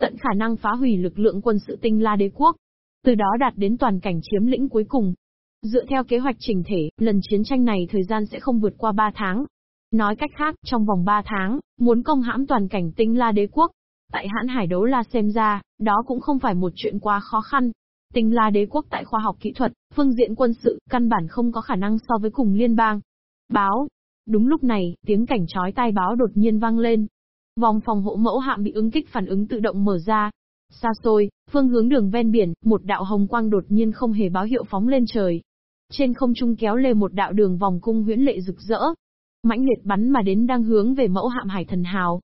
Tận khả năng phá hủy lực lượng quân sự tinh la đế quốc. Từ đó đạt đến toàn cảnh chiếm lĩnh cuối cùng. Dựa theo kế hoạch chỉnh thể, lần chiến tranh này thời gian sẽ không vượt qua 3 tháng. Nói cách khác, trong vòng 3 tháng, muốn công hãm toàn cảnh tinh la đế quốc. Tại hãn hải đấu la xem ra, đó cũng không phải một chuyện quá khó khăn. Tinh la đế quốc tại khoa học kỹ thuật, phương diện quân sự, căn bản không có khả năng so với cùng liên bang. Báo. Đúng lúc này, tiếng cảnh chói tai báo đột nhiên vang lên. Vòng phòng hộ mẫu hạm bị ứng kích phản ứng tự động mở ra, Xa xôi, phương hướng đường ven biển, một đạo hồng quang đột nhiên không hề báo hiệu phóng lên trời. Trên không trung kéo lê một đạo đường vòng cung huyễn lệ rực rỡ. Mãnh liệt bắn mà đến đang hướng về mẫu hạm hải thần hào.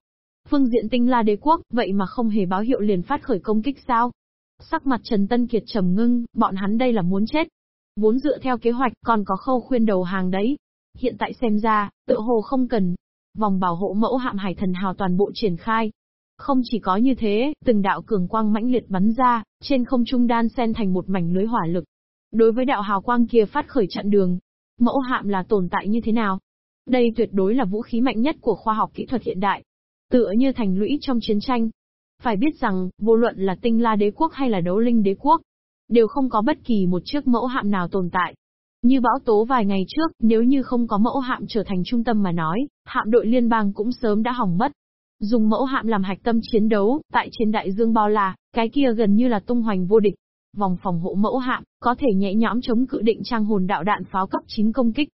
Phương diện tinh la đế quốc, vậy mà không hề báo hiệu liền phát khởi công kích sao? Sắc mặt Trần Tân Kiệt trầm ngưng, bọn hắn đây là muốn chết. Vốn dựa theo kế hoạch, còn có khâu khuyên đầu hàng đấy. Hiện tại xem ra, tự hồ không cần. Vòng bảo hộ mẫu hạm hải thần hào toàn bộ triển khai, không chỉ có như thế, từng đạo cường quang mãnh liệt bắn ra, trên không trung đan xen thành một mảnh lưới hỏa lực. Đối với đạo hào quang kia phát khởi chặn đường, mẫu hạm là tồn tại như thế nào? Đây tuyệt đối là vũ khí mạnh nhất của khoa học kỹ thuật hiện đại. Tựa như thành lũy trong chiến tranh. Phải biết rằng, vô luận là tinh la đế quốc hay là đấu linh đế quốc, đều không có bất kỳ một chiếc mẫu hạm nào tồn tại. Như bão tố vài ngày trước, nếu như không có mẫu hạm trở thành trung tâm mà nói, hạm đội liên bang cũng sớm đã hỏng mất. Dùng mẫu hạm làm hạch tâm chiến đấu, tại trên đại dương bao la, cái kia gần như là tung hoành vô địch. Vòng phòng hộ mẫu hạm, có thể nhẹ nhõm chống cự định trang hồn đạo đạn pháo cấp 9 công kích.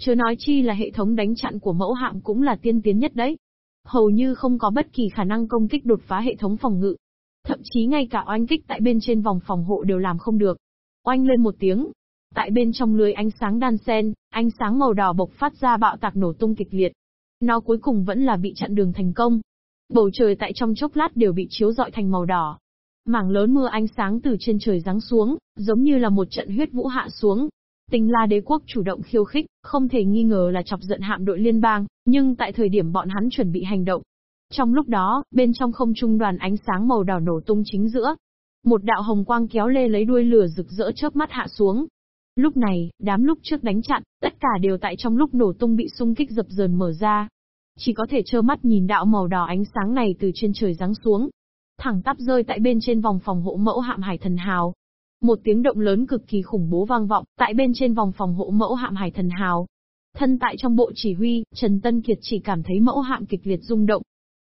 Chưa nói chi là hệ thống đánh chặn của mẫu hạm cũng là tiên tiến nhất đấy. Hầu như không có bất kỳ khả năng công kích đột phá hệ thống phòng ngự. Thậm chí ngay cả oanh kích tại bên trên vòng phòng hộ đều làm không được. Oanh lên một tiếng. Tại bên trong lưới ánh sáng đan sen, ánh sáng màu đỏ bộc phát ra bạo tạc nổ tung kịch liệt. Nó cuối cùng vẫn là bị chặn đường thành công. Bầu trời tại trong chốc lát đều bị chiếu rọi thành màu đỏ. Mảng lớn mưa ánh sáng từ trên trời giáng xuống, giống như là một trận huyết vũ hạ xuống. Tình La đế quốc chủ động khiêu khích, không thể nghi ngờ là chọc giận hạm đội liên bang, nhưng tại thời điểm bọn hắn chuẩn bị hành động. Trong lúc đó, bên trong không trung đoàn ánh sáng màu đỏ nổ tung chính giữa. Một đạo hồng quang kéo lê lấy đuôi lửa rực rỡ chớp mắt hạ xuống, Lúc này, đám lúc trước đánh chặn, tất cả đều tại trong lúc nổ tung bị xung kích dập dờn mở ra, chỉ có thể trơ mắt nhìn đạo màu đỏ ánh sáng này từ trên trời giáng xuống. Thẳng tắp rơi tại bên trên vòng phòng hộ mẫu hạm hải thần hào. Một tiếng động lớn cực kỳ khủng bố vang vọng, tại bên trên vòng phòng hộ mẫu hạm hải thần hào. Thân tại trong bộ chỉ huy, Trần Tân Kiệt chỉ cảm thấy mẫu hạm kịch liệt rung động.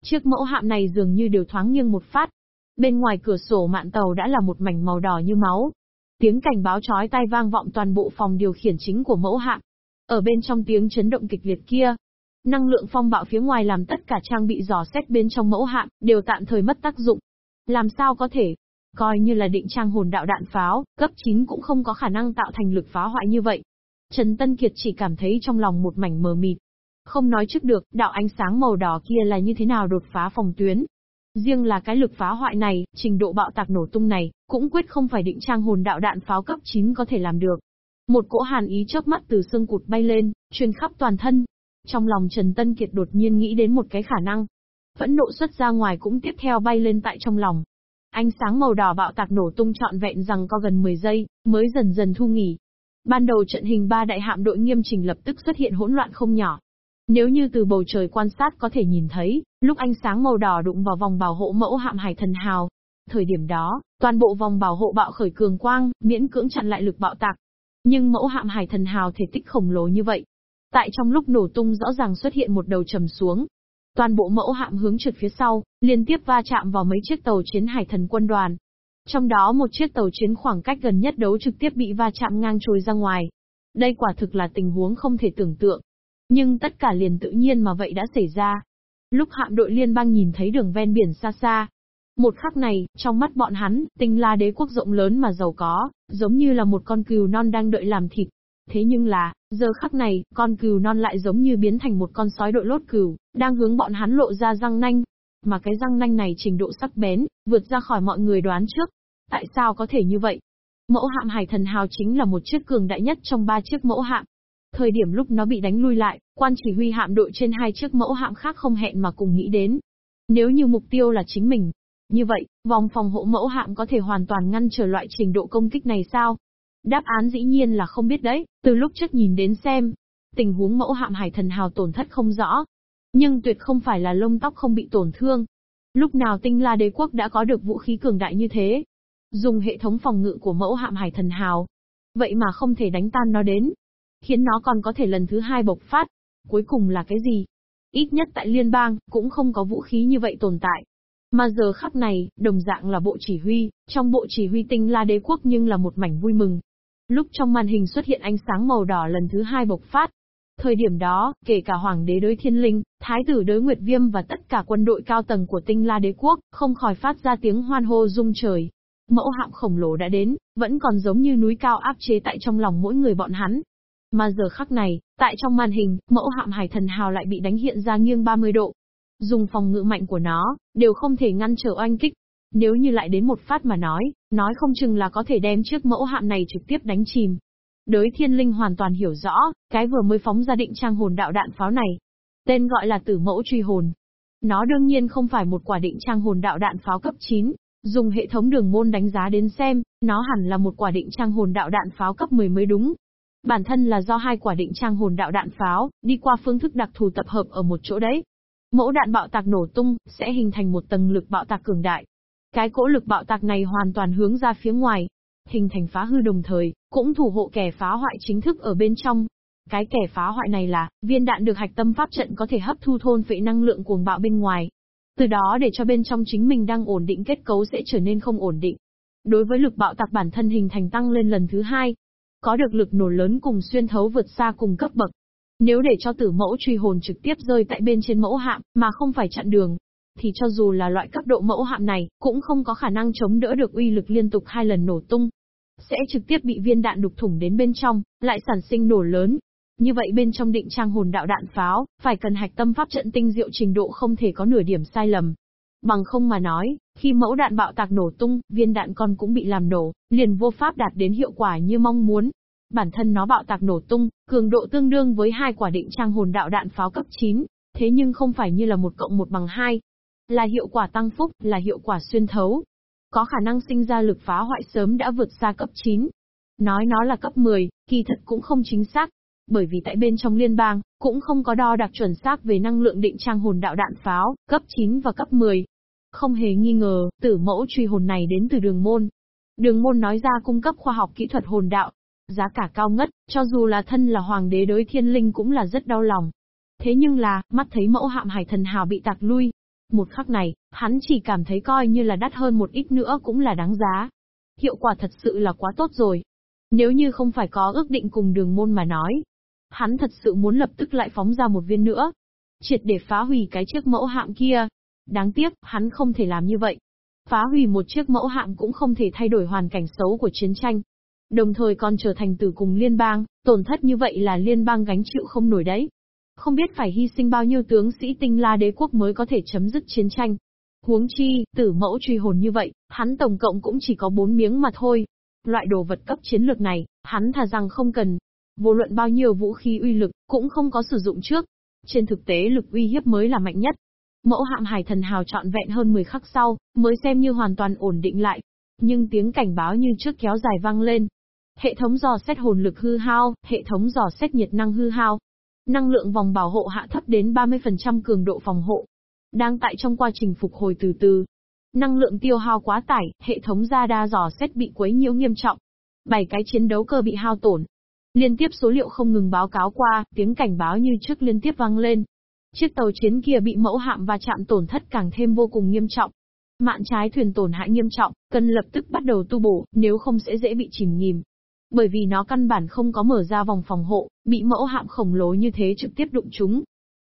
Chiếc mẫu hạm này dường như đều thoáng nghiêng một phát. Bên ngoài cửa sổ mạn tàu đã là một mảnh màu đỏ như máu. Tiếng cảnh báo chói tai vang vọng toàn bộ phòng điều khiển chính của mẫu hạm. Ở bên trong tiếng chấn động kịch liệt kia, Năng lượng phong bạo phía ngoài làm tất cả trang bị dò xét bên trong mẫu hạm, đều tạm thời mất tác dụng. Làm sao có thể? Coi như là định trang hồn đạo đạn pháo, cấp 9 cũng không có khả năng tạo thành lực phá hoại như vậy. Trần Tân Kiệt chỉ cảm thấy trong lòng một mảnh mờ mịt. Không nói trước được, đạo ánh sáng màu đỏ kia là như thế nào đột phá phòng tuyến. Riêng là cái lực phá hoại này, trình độ bạo tạc nổ tung này, cũng quyết không phải định trang hồn đạo đạn pháo cấp 9 có thể làm được. Một cỗ hàn ý chớp mắt từ xương cụt bay lên, truyền khắp toàn thân, trong lòng Trần Tân Kiệt đột nhiên nghĩ đến một cái khả năng. Phẫn nộ xuất ra ngoài cũng tiếp theo bay lên tại trong lòng. Ánh sáng màu đỏ bạo tạc nổ tung trọn vẹn rằng có gần 10 giây, mới dần dần thu nghỉ. Ban đầu trận hình ba đại hạm đội nghiêm chỉnh lập tức xuất hiện hỗn loạn không nhỏ. Nếu như từ bầu trời quan sát có thể nhìn thấy, lúc ánh sáng màu đỏ đụng vào vòng bảo hộ mẫu hạm hải thần hào. Thời điểm đó, toàn bộ vòng bảo hộ bạo khởi cường quang, miễn cưỡng chặn lại lực bạo tạc. Nhưng mẫu hạm hải thần hào thể tích khổng lồ như vậy. Tại trong lúc nổ tung rõ ràng xuất hiện một đầu trầm xuống. Toàn bộ mẫu hạm hướng trượt phía sau, liên tiếp va chạm vào mấy chiếc tàu chiến hải thần quân đoàn. Trong đó một chiếc tàu chiến khoảng cách gần nhất đấu trực tiếp bị va chạm ngang trôi ra ngoài. Đây quả thực là tình huống không thể tưởng tượng. Nhưng tất cả liền tự nhiên mà vậy đã xảy ra. Lúc hạm đội liên bang nhìn thấy đường ven biển xa xa. Một khắc này, trong mắt bọn hắn, tinh la đế quốc rộng lớn mà giàu có, giống như là một con cừu non đang đợi làm thịt. Thế nhưng là, giờ khắc này, con cừu non lại giống như biến thành một con sói đội lốt cừu, đang hướng bọn hắn lộ ra răng nanh. Mà cái răng nanh này trình độ sắc bén, vượt ra khỏi mọi người đoán trước. Tại sao có thể như vậy? Mẫu hạm hải thần hào chính là một chiếc cường đại nhất trong ba chiếc mẫu hạm. Thời điểm lúc nó bị đánh lui lại, quan chỉ huy hạm đội trên hai chiếc mẫu hạm khác không hẹn mà cùng nghĩ đến. Nếu như mục tiêu là chính mình, như vậy, vòng phòng hộ mẫu hạm có thể hoàn toàn ngăn trở loại trình độ công kích này sao? Đáp án dĩ nhiên là không biết đấy, từ lúc trước nhìn đến xem. Tình huống mẫu hạm hải thần hào tổn thất không rõ. Nhưng tuyệt không phải là lông tóc không bị tổn thương. Lúc nào tinh la đế quốc đã có được vũ khí cường đại như thế? Dùng hệ thống phòng ngự của mẫu hạm hải thần hào. Vậy mà không thể đánh tan nó đến. Khiến nó còn có thể lần thứ hai bộc phát. Cuối cùng là cái gì? Ít nhất tại liên bang, cũng không có vũ khí như vậy tồn tại. Mà giờ khắc này, đồng dạng là bộ chỉ huy, trong bộ chỉ huy tinh la đế quốc nhưng là một mảnh vui mừng. Lúc trong màn hình xuất hiện ánh sáng màu đỏ lần thứ hai bộc phát. Thời điểm đó, kể cả hoàng đế đối thiên linh, thái tử đối nguyệt viêm và tất cả quân đội cao tầng của tinh la đế quốc, không khỏi phát ra tiếng hoan hô rung trời. Mẫu hạm khổng lồ đã đến, vẫn còn giống như núi cao áp chế tại trong lòng mỗi người bọn hắn. Mà giờ khắc này, tại trong màn hình, mẫu hạm hải thần hào lại bị đánh hiện ra nghiêng 30 độ. Dùng phòng ngự mạnh của nó, đều không thể ngăn trở oanh kích. Nếu như lại đến một phát mà nói, nói không chừng là có thể đem chiếc mẫu hạm này trực tiếp đánh chìm. Đới thiên linh hoàn toàn hiểu rõ, cái vừa mới phóng ra định trang hồn đạo đạn pháo này. Tên gọi là tử mẫu truy hồn. Nó đương nhiên không phải một quả định trang hồn đạo đạn pháo cấp 9, Dùng hệ thống đường môn đánh giá đến xem, nó hẳn là một quả định trang hồn đạo đạn pháo cấp 10 mới đúng. Bản thân là do hai quả định trang hồn đạo đạn pháo, đi qua phương thức đặc thù tập hợp ở một chỗ đấy. Mẫu đạn bạo tạc nổ tung, sẽ hình thành một tầng lực bạo tạc cường đại. Cái cỗ lực bạo tạc này hoàn toàn hướng ra phía ngoài, hình thành phá hư đồng thời, cũng thủ hộ kẻ phá hoại chính thức ở bên trong. Cái kẻ phá hoại này là, viên đạn được hạch tâm pháp trận có thể hấp thu thôn phệ năng lượng cuồng bạo bên ngoài, từ đó để cho bên trong chính mình đang ổn định kết cấu sẽ trở nên không ổn định. Đối với lực bạo tạc bản thân hình thành tăng lên lần thứ hai, có được lực nổ lớn cùng xuyên thấu vượt xa cùng cấp bậc. Nếu để cho tử mẫu truy hồn trực tiếp rơi tại bên trên mẫu hạm, mà không phải chặn đường, thì cho dù là loại cấp độ mẫu hạm này, cũng không có khả năng chống đỡ được uy lực liên tục hai lần nổ tung. Sẽ trực tiếp bị viên đạn đục thủng đến bên trong, lại sản sinh nổ lớn, như vậy bên trong định trang hồn đạo đạn pháo, phải cần hạch tâm pháp trận tinh diệu trình độ không thể có nửa điểm sai lầm. Bằng không mà nói, khi mẫu đạn bạo tạc nổ tung, viên đạn con cũng bị làm nổ, liền vô pháp đạt đến hiệu quả như mong muốn. Bản thân nó bạo tạc nổ tung, cường độ tương đương với hai quả định trang hồn đạo đạn pháo cấp 9, thế nhưng không phải như là một cộng một bằng hai. Là hiệu quả tăng phúc, là hiệu quả xuyên thấu. Có khả năng sinh ra lực phá hoại sớm đã vượt xa cấp 9. Nói nó là cấp 10, kỳ thật cũng không chính xác, bởi vì tại bên trong liên bang, cũng không có đo đặc chuẩn xác về năng lượng định trang hồn đạo đạn pháo, cấp 9 và cấp 10. Không hề nghi ngờ, tử mẫu truy hồn này đến từ đường môn. Đường môn nói ra cung cấp khoa học kỹ thuật hồn đạo. Giá cả cao ngất, cho dù là thân là hoàng đế đối thiên linh cũng là rất đau lòng. Thế nhưng là, mắt thấy mẫu hạm hải thần hào bị tạc lui. Một khắc này, hắn chỉ cảm thấy coi như là đắt hơn một ít nữa cũng là đáng giá. Hiệu quả thật sự là quá tốt rồi. Nếu như không phải có ước định cùng đường môn mà nói, Hắn thật sự muốn lập tức lại phóng ra một viên nữa. Triệt để phá hủy cái chiếc mẫu hạm kia. Đáng tiếc, hắn không thể làm như vậy. Phá hủy một chiếc mẫu hạm cũng không thể thay đổi hoàn cảnh xấu của chiến tranh. Đồng thời còn trở thành tử cùng liên bang, tổn thất như vậy là liên bang gánh chịu không nổi đấy. Không biết phải hy sinh bao nhiêu tướng sĩ tinh la đế quốc mới có thể chấm dứt chiến tranh. Huống chi, tử mẫu truy hồn như vậy, hắn tổng cộng cũng chỉ có bốn miếng mà thôi. Loại đồ vật cấp chiến lược này, hắn thà rằng không cần, Vô luận bao nhiêu vũ khí uy lực, cũng không có sử dụng trước. Trên thực tế lực uy hiếp mới là mạnh nhất. Mẫu hạm hải thần hào trọn vẹn hơn 10 khắc sau, mới xem như hoàn toàn ổn định lại. Nhưng tiếng cảnh báo như trước kéo dài vang lên. Hệ thống dò xét hồn lực hư hao, hệ thống dò xét nhiệt năng hư hao. Năng lượng vòng bảo hộ hạ thấp đến 30% cường độ phòng hộ. Đang tại trong quá trình phục hồi từ từ. Năng lượng tiêu hao quá tải, hệ thống radar dò xét bị quấy nhiễu nghiêm trọng. Bảy cái chiến đấu cơ bị hao tổn. Liên tiếp số liệu không ngừng báo cáo qua, tiếng cảnh báo như trước liên tiếp vang lên. Chiếc tàu chiến kia bị mẫu hạm và chạm tổn thất càng thêm vô cùng nghiêm trọng. Mạn trái thuyền tổn hại nghiêm trọng, cần lập tức bắt đầu tu bổ, nếu không sẽ dễ bị chìm nghìm. Bởi vì nó căn bản không có mở ra vòng phòng hộ, bị mẫu hạm khổng lồ như thế trực tiếp đụng chúng.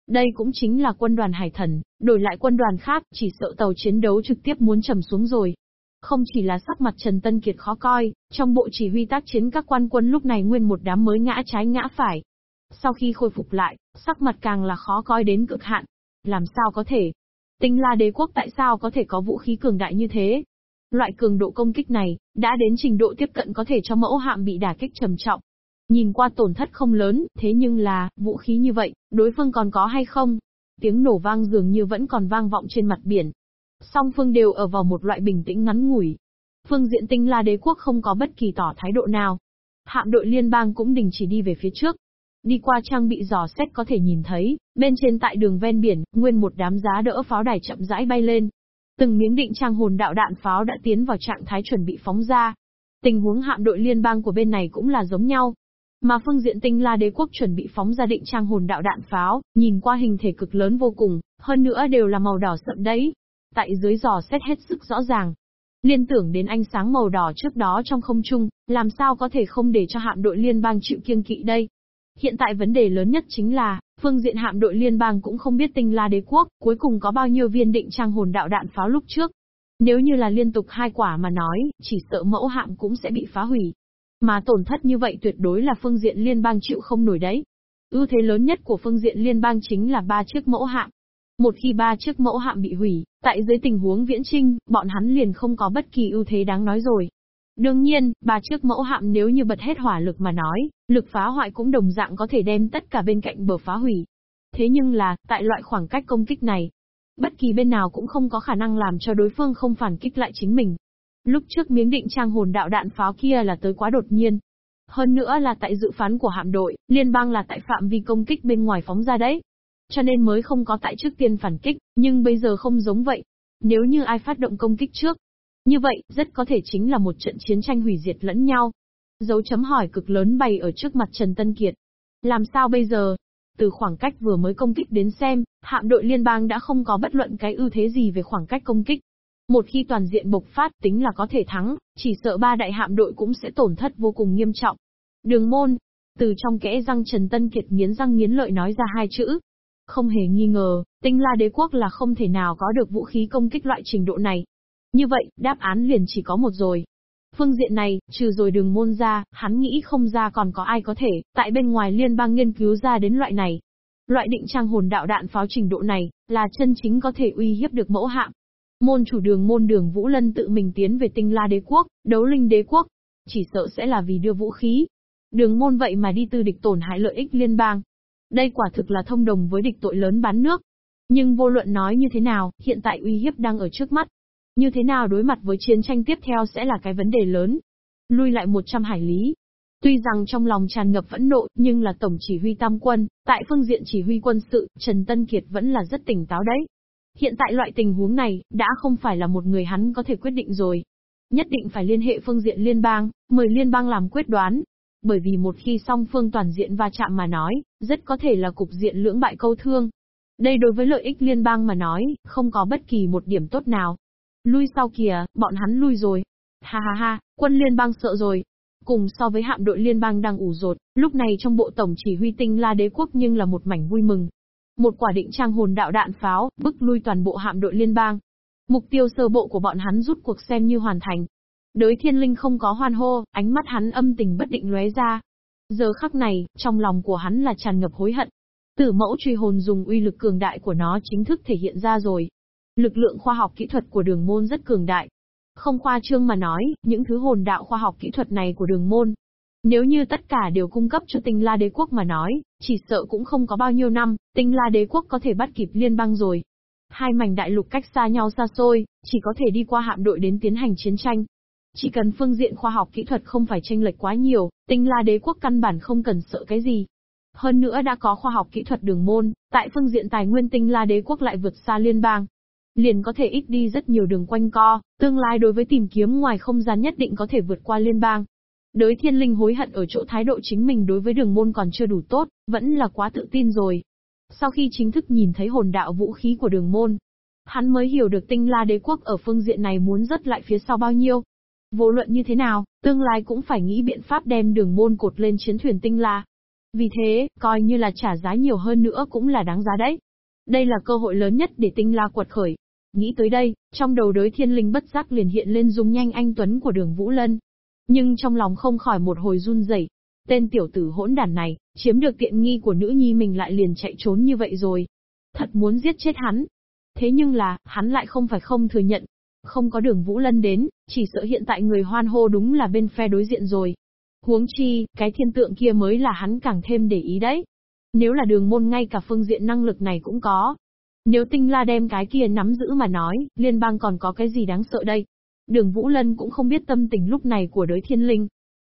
Đây cũng chính là quân đoàn hải thần, đổi lại quân đoàn khác, chỉ sợ tàu chiến đấu trực tiếp muốn trầm xuống rồi. Không chỉ là sắc mặt Trần Tân Kiệt khó coi, trong bộ chỉ huy tác chiến các quan quân lúc này nguyên một đám mới ngã trái ngã phải. Sau khi khôi phục lại, sắc mặt càng là khó coi đến cực hạn. Làm sao có thể? Tinh La đế quốc tại sao có thể có vũ khí cường đại như thế? Loại cường độ công kích này, đã đến trình độ tiếp cận có thể cho mẫu hạm bị đả kích trầm trọng. Nhìn qua tổn thất không lớn, thế nhưng là, vũ khí như vậy, đối phương còn có hay không? Tiếng nổ vang dường như vẫn còn vang vọng trên mặt biển. Song phương đều ở vào một loại bình tĩnh ngắn ngủi. Phương diện tinh la đế quốc không có bất kỳ tỏ thái độ nào. Hạm đội liên bang cũng đình chỉ đi về phía trước. Đi qua trang bị dò xét có thể nhìn thấy, bên trên tại đường ven biển, nguyên một đám giá đỡ pháo đài chậm rãi bay lên. Từng miếng định trang hồn đạo đạn pháo đã tiến vào trạng thái chuẩn bị phóng ra. Tình huống hạm đội liên bang của bên này cũng là giống nhau. Mà phương diện tinh la đế quốc chuẩn bị phóng ra định trang hồn đạo đạn pháo, nhìn qua hình thể cực lớn vô cùng, hơn nữa đều là màu đỏ sậm đấy. Tại dưới giò xét hết sức rõ ràng. Liên tưởng đến ánh sáng màu đỏ trước đó trong không trung, làm sao có thể không để cho hạm đội liên bang chịu kiêng kỵ đây. Hiện tại vấn đề lớn nhất chính là, phương diện hạm đội liên bang cũng không biết tinh la đế quốc, cuối cùng có bao nhiêu viên định trang hồn đạo đạn pháo lúc trước. Nếu như là liên tục hai quả mà nói, chỉ sợ mẫu hạm cũng sẽ bị phá hủy. Mà tổn thất như vậy tuyệt đối là phương diện liên bang chịu không nổi đấy. Ưu thế lớn nhất của phương diện liên bang chính là ba chiếc mẫu hạm. Một khi ba chiếc mẫu hạm bị hủy, tại dưới tình huống viễn trinh, bọn hắn liền không có bất kỳ ưu thế đáng nói rồi. Đương nhiên, ba chiếc mẫu hạm nếu như bật hết hỏa lực mà nói, lực phá hoại cũng đồng dạng có thể đem tất cả bên cạnh bờ phá hủy. Thế nhưng là, tại loại khoảng cách công kích này, bất kỳ bên nào cũng không có khả năng làm cho đối phương không phản kích lại chính mình. Lúc trước miếng định trang hồn đạo đạn pháo kia là tới quá đột nhiên. Hơn nữa là tại dự phán của hạm đội, liên bang là tại phạm vi công kích bên ngoài phóng ra đấy. Cho nên mới không có tại trước tiên phản kích, nhưng bây giờ không giống vậy. Nếu như ai phát động công kích trước, như vậy, rất có thể chính là một trận chiến tranh hủy diệt lẫn nhau. Dấu chấm hỏi cực lớn bày ở trước mặt Trần Tân Kiệt. Làm sao bây giờ? Từ khoảng cách vừa mới công kích đến xem, hạm đội liên bang đã không có bất luận cái ưu thế gì về khoảng cách công kích. Một khi toàn diện bộc phát tính là có thể thắng, chỉ sợ ba đại hạm đội cũng sẽ tổn thất vô cùng nghiêm trọng. Đường môn, từ trong kẽ răng Trần Tân Kiệt nghiến răng nghiến lợi nói ra hai chữ. Không hề nghi ngờ, tinh la đế quốc là không thể nào có được vũ khí công kích loại trình độ này. Như vậy, đáp án liền chỉ có một rồi. Phương diện này, trừ rồi đường môn ra, hắn nghĩ không ra còn có ai có thể, tại bên ngoài liên bang nghiên cứu ra đến loại này. Loại định trang hồn đạo đạn pháo trình độ này, là chân chính có thể uy hiếp được mẫu hạm. Môn chủ đường môn đường Vũ Lân tự mình tiến về tinh la đế quốc, đấu linh đế quốc. Chỉ sợ sẽ là vì đưa vũ khí. Đường môn vậy mà đi tư địch tổn hại lợi ích liên bang. Đây quả thực là thông đồng với địch tội lớn bán nước. Nhưng vô luận nói như thế nào, hiện tại uy hiếp đang ở trước mắt. Như thế nào đối mặt với chiến tranh tiếp theo sẽ là cái vấn đề lớn. Lui lại 100 hải lý. Tuy rằng trong lòng tràn ngập phẫn nộ, nhưng là tổng chỉ huy tam quân, tại phương diện chỉ huy quân sự, Trần Tân Kiệt vẫn là rất tỉnh táo đấy. Hiện tại loại tình huống này, đã không phải là một người hắn có thể quyết định rồi. Nhất định phải liên hệ phương diện liên bang, mời liên bang làm quyết đoán. Bởi vì một khi song phương toàn diện va chạm mà nói, rất có thể là cục diện lưỡng bại câu thương. Đây đối với lợi ích liên bang mà nói, không có bất kỳ một điểm tốt nào. Lui sau kìa, bọn hắn lui rồi. Ha ha ha, quân liên bang sợ rồi. Cùng so với hạm đội liên bang đang ủ rột, lúc này trong bộ tổng chỉ huy tinh la đế quốc nhưng là một mảnh vui mừng. Một quả định trang hồn đạo đạn pháo, bức lui toàn bộ hạm đội liên bang. Mục tiêu sơ bộ của bọn hắn rút cuộc xem như hoàn thành. Đới thiên linh không có hoan hô, ánh mắt hắn âm tình bất định lóe ra. Giờ khắc này, trong lòng của hắn là tràn ngập hối hận. Tử mẫu truy hồn dùng uy lực cường đại của nó chính thức thể hiện ra rồi. Lực lượng khoa học kỹ thuật của đường môn rất cường đại. Không khoa trương mà nói, những thứ hồn đạo khoa học kỹ thuật này của đường môn. Nếu như tất cả đều cung cấp cho tinh la đế quốc mà nói, chỉ sợ cũng không có bao nhiêu năm, tinh la đế quốc có thể bắt kịp liên bang rồi. Hai mảnh đại lục cách xa nhau xa xôi, chỉ có thể đi qua hạm đội đến tiến hành chiến tranh. Chỉ cần phương diện khoa học kỹ thuật không phải tranh lệch quá nhiều, tinh la đế quốc căn bản không cần sợ cái gì. Hơn nữa đã có khoa học kỹ thuật đường môn, tại phương diện tài nguyên tinh la đế quốc lại vượt xa liên bang. Liền có thể ít đi rất nhiều đường quanh co, tương lai đối với tìm kiếm ngoài không gian nhất định có thể vượt qua liên bang. Đới thiên linh hối hận ở chỗ thái độ chính mình đối với đường môn còn chưa đủ tốt, vẫn là quá tự tin rồi. Sau khi chính thức nhìn thấy hồn đạo vũ khí của đường môn, hắn mới hiểu được tinh la đế quốc ở phương diện này muốn rớt lại phía sau bao nhiêu. Vô luận như thế nào, tương lai cũng phải nghĩ biện pháp đem đường môn cột lên chiến thuyền tinh la. Vì thế, coi như là trả giá nhiều hơn nữa cũng là đáng giá đấy. Đây là cơ hội lớn nhất để tinh la quật khởi. Nghĩ tới đây, trong đầu đới thiên linh bất giác liền hiện lên dung nhanh anh Tuấn của đường Vũ Lân. Nhưng trong lòng không khỏi một hồi run rẩy. Tên tiểu tử hỗn đản này, chiếm được tiện nghi của nữ nhi mình lại liền chạy trốn như vậy rồi. Thật muốn giết chết hắn. Thế nhưng là, hắn lại không phải không thừa nhận. Không có đường Vũ Lân đến, chỉ sợ hiện tại người hoan hô đúng là bên phe đối diện rồi. Huống chi, cái thiên tượng kia mới là hắn càng thêm để ý đấy. Nếu là đường môn ngay cả phương diện năng lực này cũng có. Nếu tinh la đem cái kia nắm giữ mà nói, liên bang còn có cái gì đáng sợ đây? Đường Vũ Lân cũng không biết tâm tình lúc này của đới thiên linh.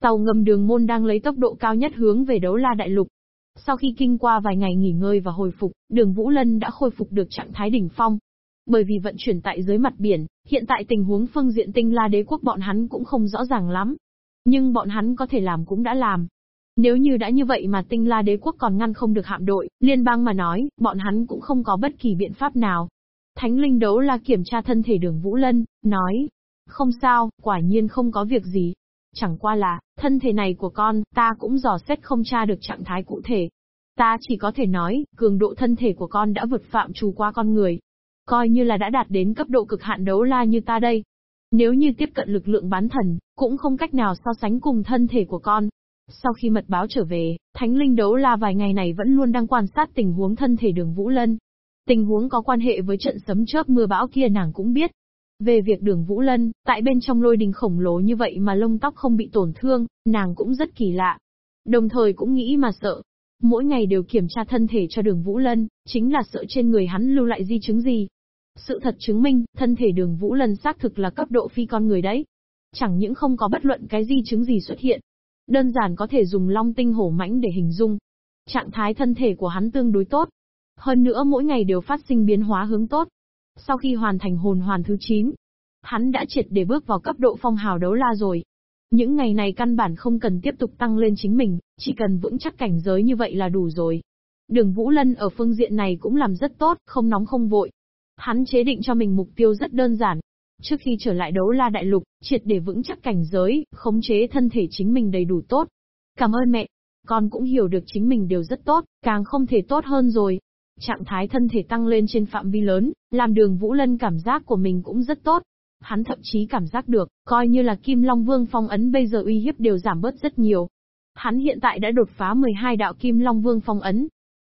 Tàu ngầm đường môn đang lấy tốc độ cao nhất hướng về đấu la đại lục. Sau khi kinh qua vài ngày nghỉ ngơi và hồi phục, đường Vũ Lân đã khôi phục được trạng thái đỉnh phong. Bởi vì vận chuyển tại dưới mặt biển, hiện tại tình huống phương diện tinh la đế quốc bọn hắn cũng không rõ ràng lắm. Nhưng bọn hắn có thể làm cũng đã làm. Nếu như đã như vậy mà tinh la đế quốc còn ngăn không được hạm đội, liên bang mà nói, bọn hắn cũng không có bất kỳ biện pháp nào. Thánh linh đấu la kiểm tra thân thể đường Vũ Lân, nói. Không sao, quả nhiên không có việc gì. Chẳng qua là, thân thể này của con, ta cũng dò xét không tra được trạng thái cụ thể. Ta chỉ có thể nói, cường độ thân thể của con đã vượt phạm trù qua con người. Coi như là đã đạt đến cấp độ cực hạn đấu la như ta đây, nếu như tiếp cận lực lượng bán thần, cũng không cách nào so sánh cùng thân thể của con. Sau khi mật báo trở về, Thánh Linh Đấu La vài ngày này vẫn luôn đang quan sát tình huống thân thể đường Vũ Lân. Tình huống có quan hệ với trận sấm chớp mưa bão kia nàng cũng biết. Về việc đường Vũ Lân, tại bên trong lôi đình khổng lồ như vậy mà lông tóc không bị tổn thương, nàng cũng rất kỳ lạ. Đồng thời cũng nghĩ mà sợ. Mỗi ngày đều kiểm tra thân thể cho đường Vũ Lân, chính là sợ trên người hắn lưu lại di chứng gì. Sự thật chứng minh, thân thể đường Vũ Lân xác thực là cấp độ phi con người đấy. Chẳng những không có bất luận cái di chứng gì xuất hiện. Đơn giản có thể dùng long tinh hổ mãnh để hình dung. Trạng thái thân thể của hắn tương đối tốt. Hơn nữa mỗi ngày đều phát sinh biến hóa hướng tốt. Sau khi hoàn thành hồn hoàn thứ 9, hắn đã triệt để bước vào cấp độ phong hào đấu la rồi. Những ngày này căn bản không cần tiếp tục tăng lên chính mình, chỉ cần vững chắc cảnh giới như vậy là đủ rồi. Đường Vũ Lân ở phương diện này cũng làm rất tốt, không nóng không vội, Hắn chế định cho mình mục tiêu rất đơn giản. Trước khi trở lại đấu la đại lục, triệt để vững chắc cảnh giới, khống chế thân thể chính mình đầy đủ tốt. Cảm ơn mẹ. Con cũng hiểu được chính mình đều rất tốt, càng không thể tốt hơn rồi. Trạng thái thân thể tăng lên trên phạm vi lớn, làm đường Vũ Lân cảm giác của mình cũng rất tốt. Hắn thậm chí cảm giác được, coi như là Kim Long Vương phong ấn bây giờ uy hiếp đều giảm bớt rất nhiều. Hắn hiện tại đã đột phá 12 đạo Kim Long Vương phong ấn,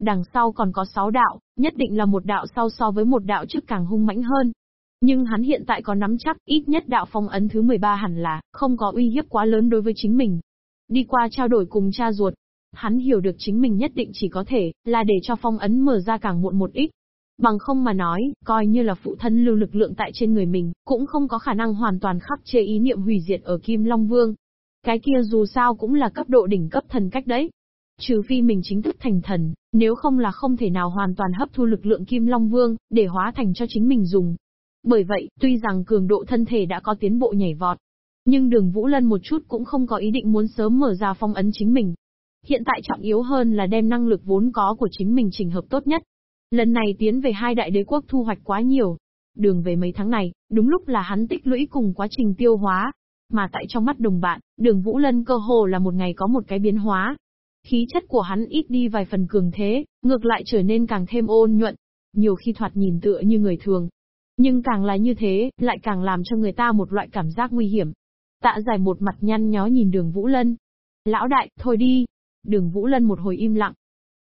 Đằng sau còn có 6 đạo, nhất định là một đạo sau so với một đạo trước càng hung mãnh hơn. Nhưng hắn hiện tại có nắm chắc, ít nhất đạo phong ấn thứ 13 hẳn là, không có uy hiếp quá lớn đối với chính mình. Đi qua trao đổi cùng cha ruột, hắn hiểu được chính mình nhất định chỉ có thể, là để cho phong ấn mở ra càng muộn một ít. Bằng không mà nói, coi như là phụ thân lưu lực lượng tại trên người mình, cũng không có khả năng hoàn toàn khắc chế ý niệm hủy diệt ở Kim Long Vương. Cái kia dù sao cũng là cấp độ đỉnh cấp thần cách đấy. Trừ phi mình chính thức thành thần, nếu không là không thể nào hoàn toàn hấp thu lực lượng Kim Long Vương, để hóa thành cho chính mình dùng. Bởi vậy, tuy rằng cường độ thân thể đã có tiến bộ nhảy vọt, nhưng đường Vũ Lân một chút cũng không có ý định muốn sớm mở ra phong ấn chính mình. Hiện tại trọng yếu hơn là đem năng lực vốn có của chính mình trình hợp tốt nhất. Lần này tiến về hai đại đế quốc thu hoạch quá nhiều. Đường về mấy tháng này, đúng lúc là hắn tích lũy cùng quá trình tiêu hóa. Mà tại trong mắt đồng bạn, đường Vũ Lân cơ hồ là một ngày có một cái biến hóa, Khí chất của hắn ít đi vài phần cường thế, ngược lại trở nên càng thêm ôn nhuận. Nhiều khi thoạt nhìn tựa như người thường. Nhưng càng là như thế, lại càng làm cho người ta một loại cảm giác nguy hiểm. Tạ giải một mặt nhăn nhó nhìn đường Vũ Lân. Lão đại, thôi đi. Đường Vũ Lân một hồi im lặng.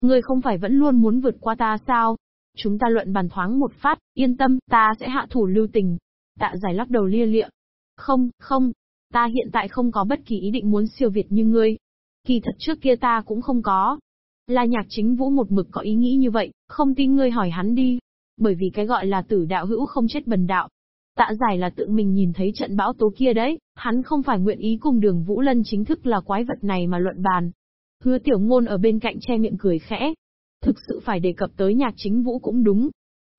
Người không phải vẫn luôn muốn vượt qua ta sao? Chúng ta luận bàn thoáng một phát, yên tâm, ta sẽ hạ thủ lưu tình. Tạ giải lắc đầu lia lịa. Không, không, ta hiện tại không có bất kỳ ý định muốn siêu việt như ngươi. Kỳ thật trước kia ta cũng không có. Là nhạc chính vũ một mực có ý nghĩ như vậy, không tin ngươi hỏi hắn đi. Bởi vì cái gọi là tử đạo hữu không chết bần đạo. Tạ giải là tự mình nhìn thấy trận bão tố kia đấy, hắn không phải nguyện ý cùng đường Vũ Lân chính thức là quái vật này mà luận bàn. Hứa tiểu ngôn ở bên cạnh che miệng cười khẽ. Thực sự phải đề cập tới nhạc chính vũ cũng đúng.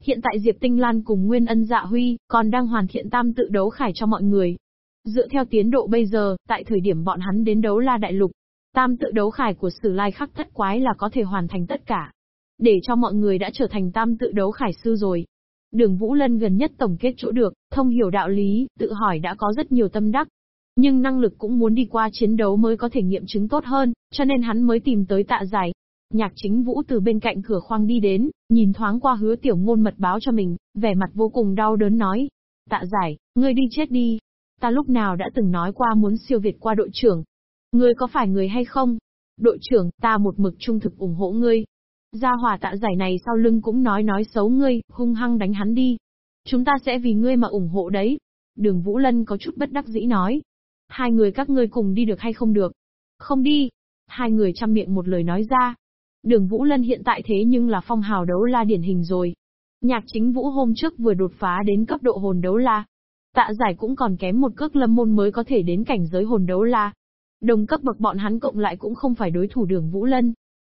Hiện tại Diệp Tinh Lan cùng Nguyên Ân Dạ Huy còn đang hoàn thiện tam tự đấu khải cho mọi người. Dựa theo tiến độ bây giờ, tại thời điểm bọn hắn đến đấu la đại lục, tam tự đấu khải của Sử Lai Khắc Thất Quái là có thể hoàn thành tất cả. Để cho mọi người đã trở thành tam tự đấu khải sư rồi. Đường Vũ Lân gần nhất tổng kết chỗ được, thông hiểu đạo lý, tự hỏi đã có rất nhiều tâm đắc. Nhưng năng lực cũng muốn đi qua chiến đấu mới có thể nghiệm chứng tốt hơn, cho nên hắn mới tìm tới tạ giải. Nhạc chính vũ từ bên cạnh cửa khoang đi đến, nhìn thoáng qua hứa tiểu ngôn mật báo cho mình, vẻ mặt vô cùng đau đớn nói. Tạ giải, ngươi đi chết đi. Ta lúc nào đã từng nói qua muốn siêu việt qua đội trưởng. Ngươi có phải người hay không? Đội trưởng, ta một mực trung thực ủng hộ ngươi, Gia hỏa tạ giải này sau lưng cũng nói nói xấu ngươi, hung hăng đánh hắn đi. Chúng ta sẽ vì ngươi mà ủng hộ đấy. Đường Vũ Lân có chút bất đắc dĩ nói. Hai người các ngươi cùng đi được hay không được? Không đi. Hai người chăm miệng một lời nói ra. Đường Vũ Lân hiện tại thế nhưng là phong hào đấu la điển hình rồi. Nhạc chính Vũ hôm trước vừa đột phá đến cấp độ hồn đấu la. Tạ giải cũng còn kém một cước lâm môn mới có thể đến cảnh giới hồn đấu la. Đồng cấp bậc bọn hắn cộng lại cũng không phải đối thủ đường Vũ Lân.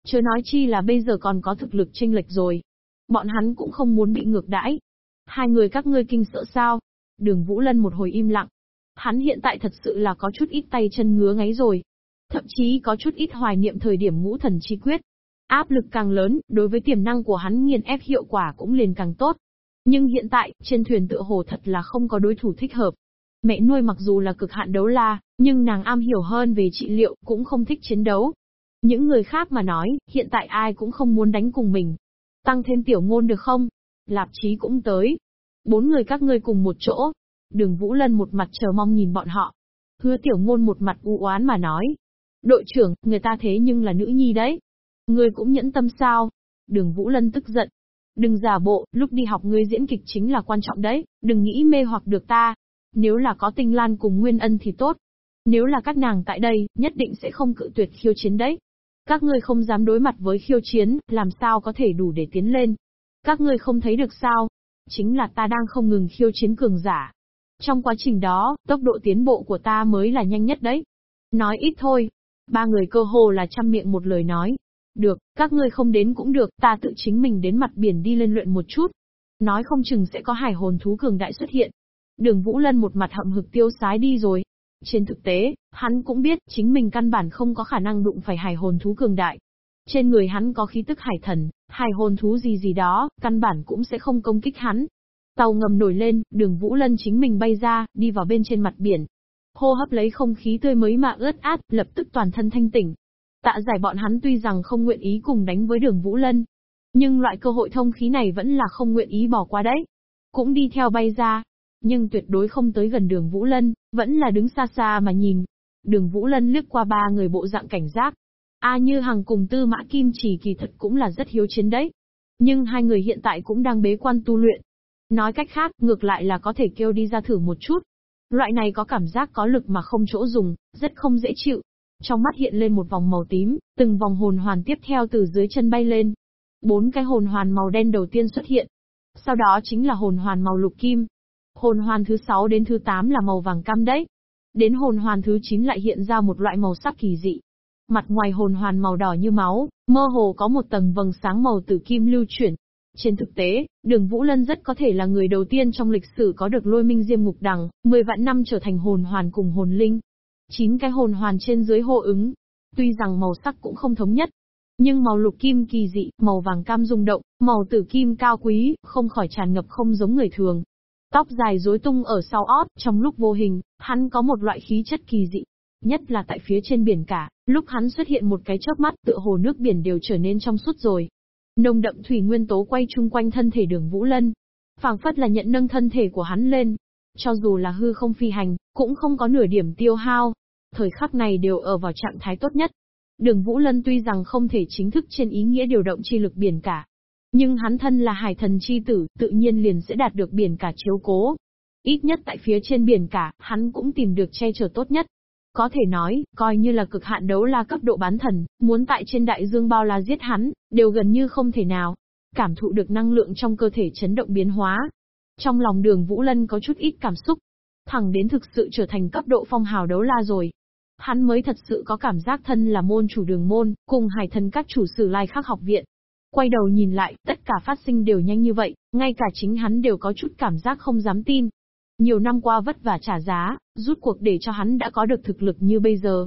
Chưa nói chi là bây giờ còn có thực lực tranh lệch rồi. Bọn hắn cũng không muốn bị ngược đãi. Hai người các ngươi kinh sợ sao? Đường Vũ Lân một hồi im lặng. Hắn hiện tại thật sự là có chút ít tay chân ngứa ngáy rồi. Thậm chí có chút ít hoài niệm thời điểm ngũ thần chi quyết. Áp lực càng lớn, đối với tiềm năng của hắn nghiền ép hiệu quả cũng liền càng tốt. Nhưng hiện tại, trên thuyền tựa hồ thật là không có đối thủ thích hợp. Mẹ nuôi mặc dù là cực hạn đấu la, nhưng nàng am hiểu hơn về trị liệu, cũng không thích chiến đấu. Những người khác mà nói, hiện tại ai cũng không muốn đánh cùng mình. Tăng thêm tiểu ngôn được không? Lạp chí cũng tới. Bốn người các ngươi cùng một chỗ. Đường Vũ Lân một mặt chờ mong nhìn bọn họ. Hứa tiểu ngôn một mặt u oán mà nói. Đội trưởng, người ta thế nhưng là nữ nhi đấy. Ngươi cũng nhẫn tâm sao? Đường Vũ Lân tức giận. Đừng giả bộ, lúc đi học ngươi diễn kịch chính là quan trọng đấy, đừng nghĩ mê hoặc được ta. Nếu là có tinh lan cùng Nguyên Ân thì tốt. Nếu là các nàng tại đây, nhất định sẽ không cự tuyệt khiêu chiến đấy. Các ngươi không dám đối mặt với khiêu chiến, làm sao có thể đủ để tiến lên. Các ngươi không thấy được sao? Chính là ta đang không ngừng khiêu chiến cường giả. Trong quá trình đó, tốc độ tiến bộ của ta mới là nhanh nhất đấy. Nói ít thôi. Ba người cơ hồ là chăm miệng một lời nói. Được, các ngươi không đến cũng được, ta tự chính mình đến mặt biển đi lên luyện một chút. Nói không chừng sẽ có hải hồn thú cường đại xuất hiện. Đường Vũ Lân một mặt hậm hực tiêu sái đi rồi. Trên thực tế, hắn cũng biết chính mình căn bản không có khả năng đụng phải hải hồn thú cường đại. Trên người hắn có khí tức hải thần, hải hồn thú gì gì đó, căn bản cũng sẽ không công kích hắn. Tàu ngầm nổi lên, đường Vũ Lân chính mình bay ra, đi vào bên trên mặt biển. Hô hấp lấy không khí tươi mới mà ướt át, lập tức toàn thân thanh tỉnh. Tạ giải bọn hắn tuy rằng không nguyện ý cùng đánh với đường Vũ Lân. Nhưng loại cơ hội thông khí này vẫn là không nguyện ý bỏ qua đấy. Cũng đi theo bay ra, nhưng tuyệt đối không tới gần đường Vũ Lân, vẫn là đứng xa xa mà nhìn. Đường Vũ Lân lướt qua ba người bộ dạng cảnh giác. A Như hàng cùng Tư Mã Kim chỉ kỳ thật cũng là rất hiếu chiến đấy. Nhưng hai người hiện tại cũng đang bế quan tu luyện. Nói cách khác, ngược lại là có thể kêu đi ra thử một chút. Loại này có cảm giác có lực mà không chỗ dùng, rất không dễ chịu. Trong mắt hiện lên một vòng màu tím, từng vòng hồn hoàn tiếp theo từ dưới chân bay lên. Bốn cái hồn hoàn màu đen đầu tiên xuất hiện. Sau đó chính là hồn hoàn màu lục kim, Hồn hoàn thứ 6 đến thứ 8 là màu vàng cam đấy. Đến hồn hoàn thứ 9 lại hiện ra một loại màu sắc kỳ dị. Mặt ngoài hồn hoàn màu đỏ như máu, mơ hồ có một tầng vầng sáng màu tử kim lưu chuyển. Trên thực tế, đường Vũ Lân rất có thể là người đầu tiên trong lịch sử có được lôi minh diêm ngục đằng, 10 vạn năm trở thành hồn hoàn cùng hồn linh. 9 cái hồn hoàn trên dưới hô ứng. Tuy rằng màu sắc cũng không thống nhất, nhưng màu lục kim kỳ dị, màu vàng cam rung động, màu tử kim cao quý, không khỏi tràn ngập không giống người thường. Tóc dài rối tung ở sau ót, trong lúc vô hình, hắn có một loại khí chất kỳ dị. Nhất là tại phía trên biển cả, lúc hắn xuất hiện một cái chớp mắt tựa hồ nước biển đều trở nên trong suốt rồi. Nồng đậm thủy nguyên tố quay chung quanh thân thể đường Vũ Lân. phảng phất là nhận nâng thân thể của hắn lên. Cho dù là hư không phi hành, cũng không có nửa điểm tiêu hao. Thời khắc này đều ở vào trạng thái tốt nhất. Đường Vũ Lân tuy rằng không thể chính thức trên ý nghĩa điều động chi lực biển cả, nhưng hắn thân là hải thần chi tử, tự nhiên liền sẽ đạt được biển cả chiếu cố. Ít nhất tại phía trên biển cả, hắn cũng tìm được che chở tốt nhất. Có thể nói, coi như là cực hạn đấu la cấp độ bán thần, muốn tại trên đại dương bao la giết hắn, đều gần như không thể nào. Cảm thụ được năng lượng trong cơ thể chấn động biến hóa. Trong lòng đường Vũ Lân có chút ít cảm xúc. Thẳng đến thực sự trở thành cấp độ phong hào đấu la rồi. hắn mới thật sự có cảm giác thân là môn chủ đường môn, cùng hải thần các chủ sử lai khắc học viện. Quay đầu nhìn lại, tất cả phát sinh đều nhanh như vậy, ngay cả chính hắn đều có chút cảm giác không dám tin. Nhiều năm qua vất vả trả giá, rút cuộc để cho hắn đã có được thực lực như bây giờ.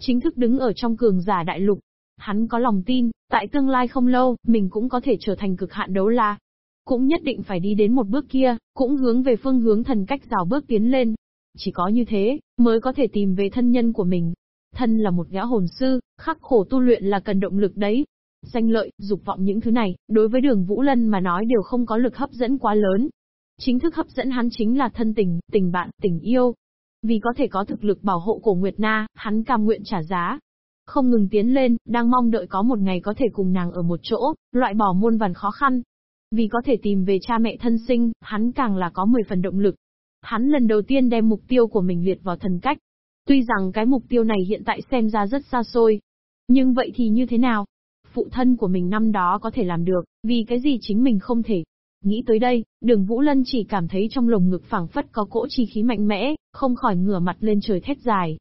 Chính thức đứng ở trong cường giả đại lục. Hắn có lòng tin, tại tương lai không lâu, mình cũng có thể trở thành cực hạn đấu la. Cũng nhất định phải đi đến một bước kia, cũng hướng về phương hướng thần cách rào bước tiến lên. Chỉ có như thế, mới có thể tìm về thân nhân của mình. Thân là một gã hồn sư, khắc khổ tu luyện là cần động lực đấy. Danh lợi, dục vọng những thứ này, đối với đường Vũ Lân mà nói đều không có lực hấp dẫn quá lớn. Chính thức hấp dẫn hắn chính là thân tình, tình bạn, tình yêu. Vì có thể có thực lực bảo hộ cổ Nguyệt Na, hắn cam nguyện trả giá. Không ngừng tiến lên, đang mong đợi có một ngày có thể cùng nàng ở một chỗ, loại bỏ muôn vàn khó khăn. Vì có thể tìm về cha mẹ thân sinh, hắn càng là có 10 phần động lực. Hắn lần đầu tiên đem mục tiêu của mình liệt vào thần cách. Tuy rằng cái mục tiêu này hiện tại xem ra rất xa xôi. Nhưng vậy thì như thế nào? Phụ thân của mình năm đó có thể làm được, vì cái gì chính mình không thể. Nghĩ tới đây, đường Vũ Lân chỉ cảm thấy trong lồng ngực phảng phất có cỗ chi khí mạnh mẽ, không khỏi ngửa mặt lên trời thét dài.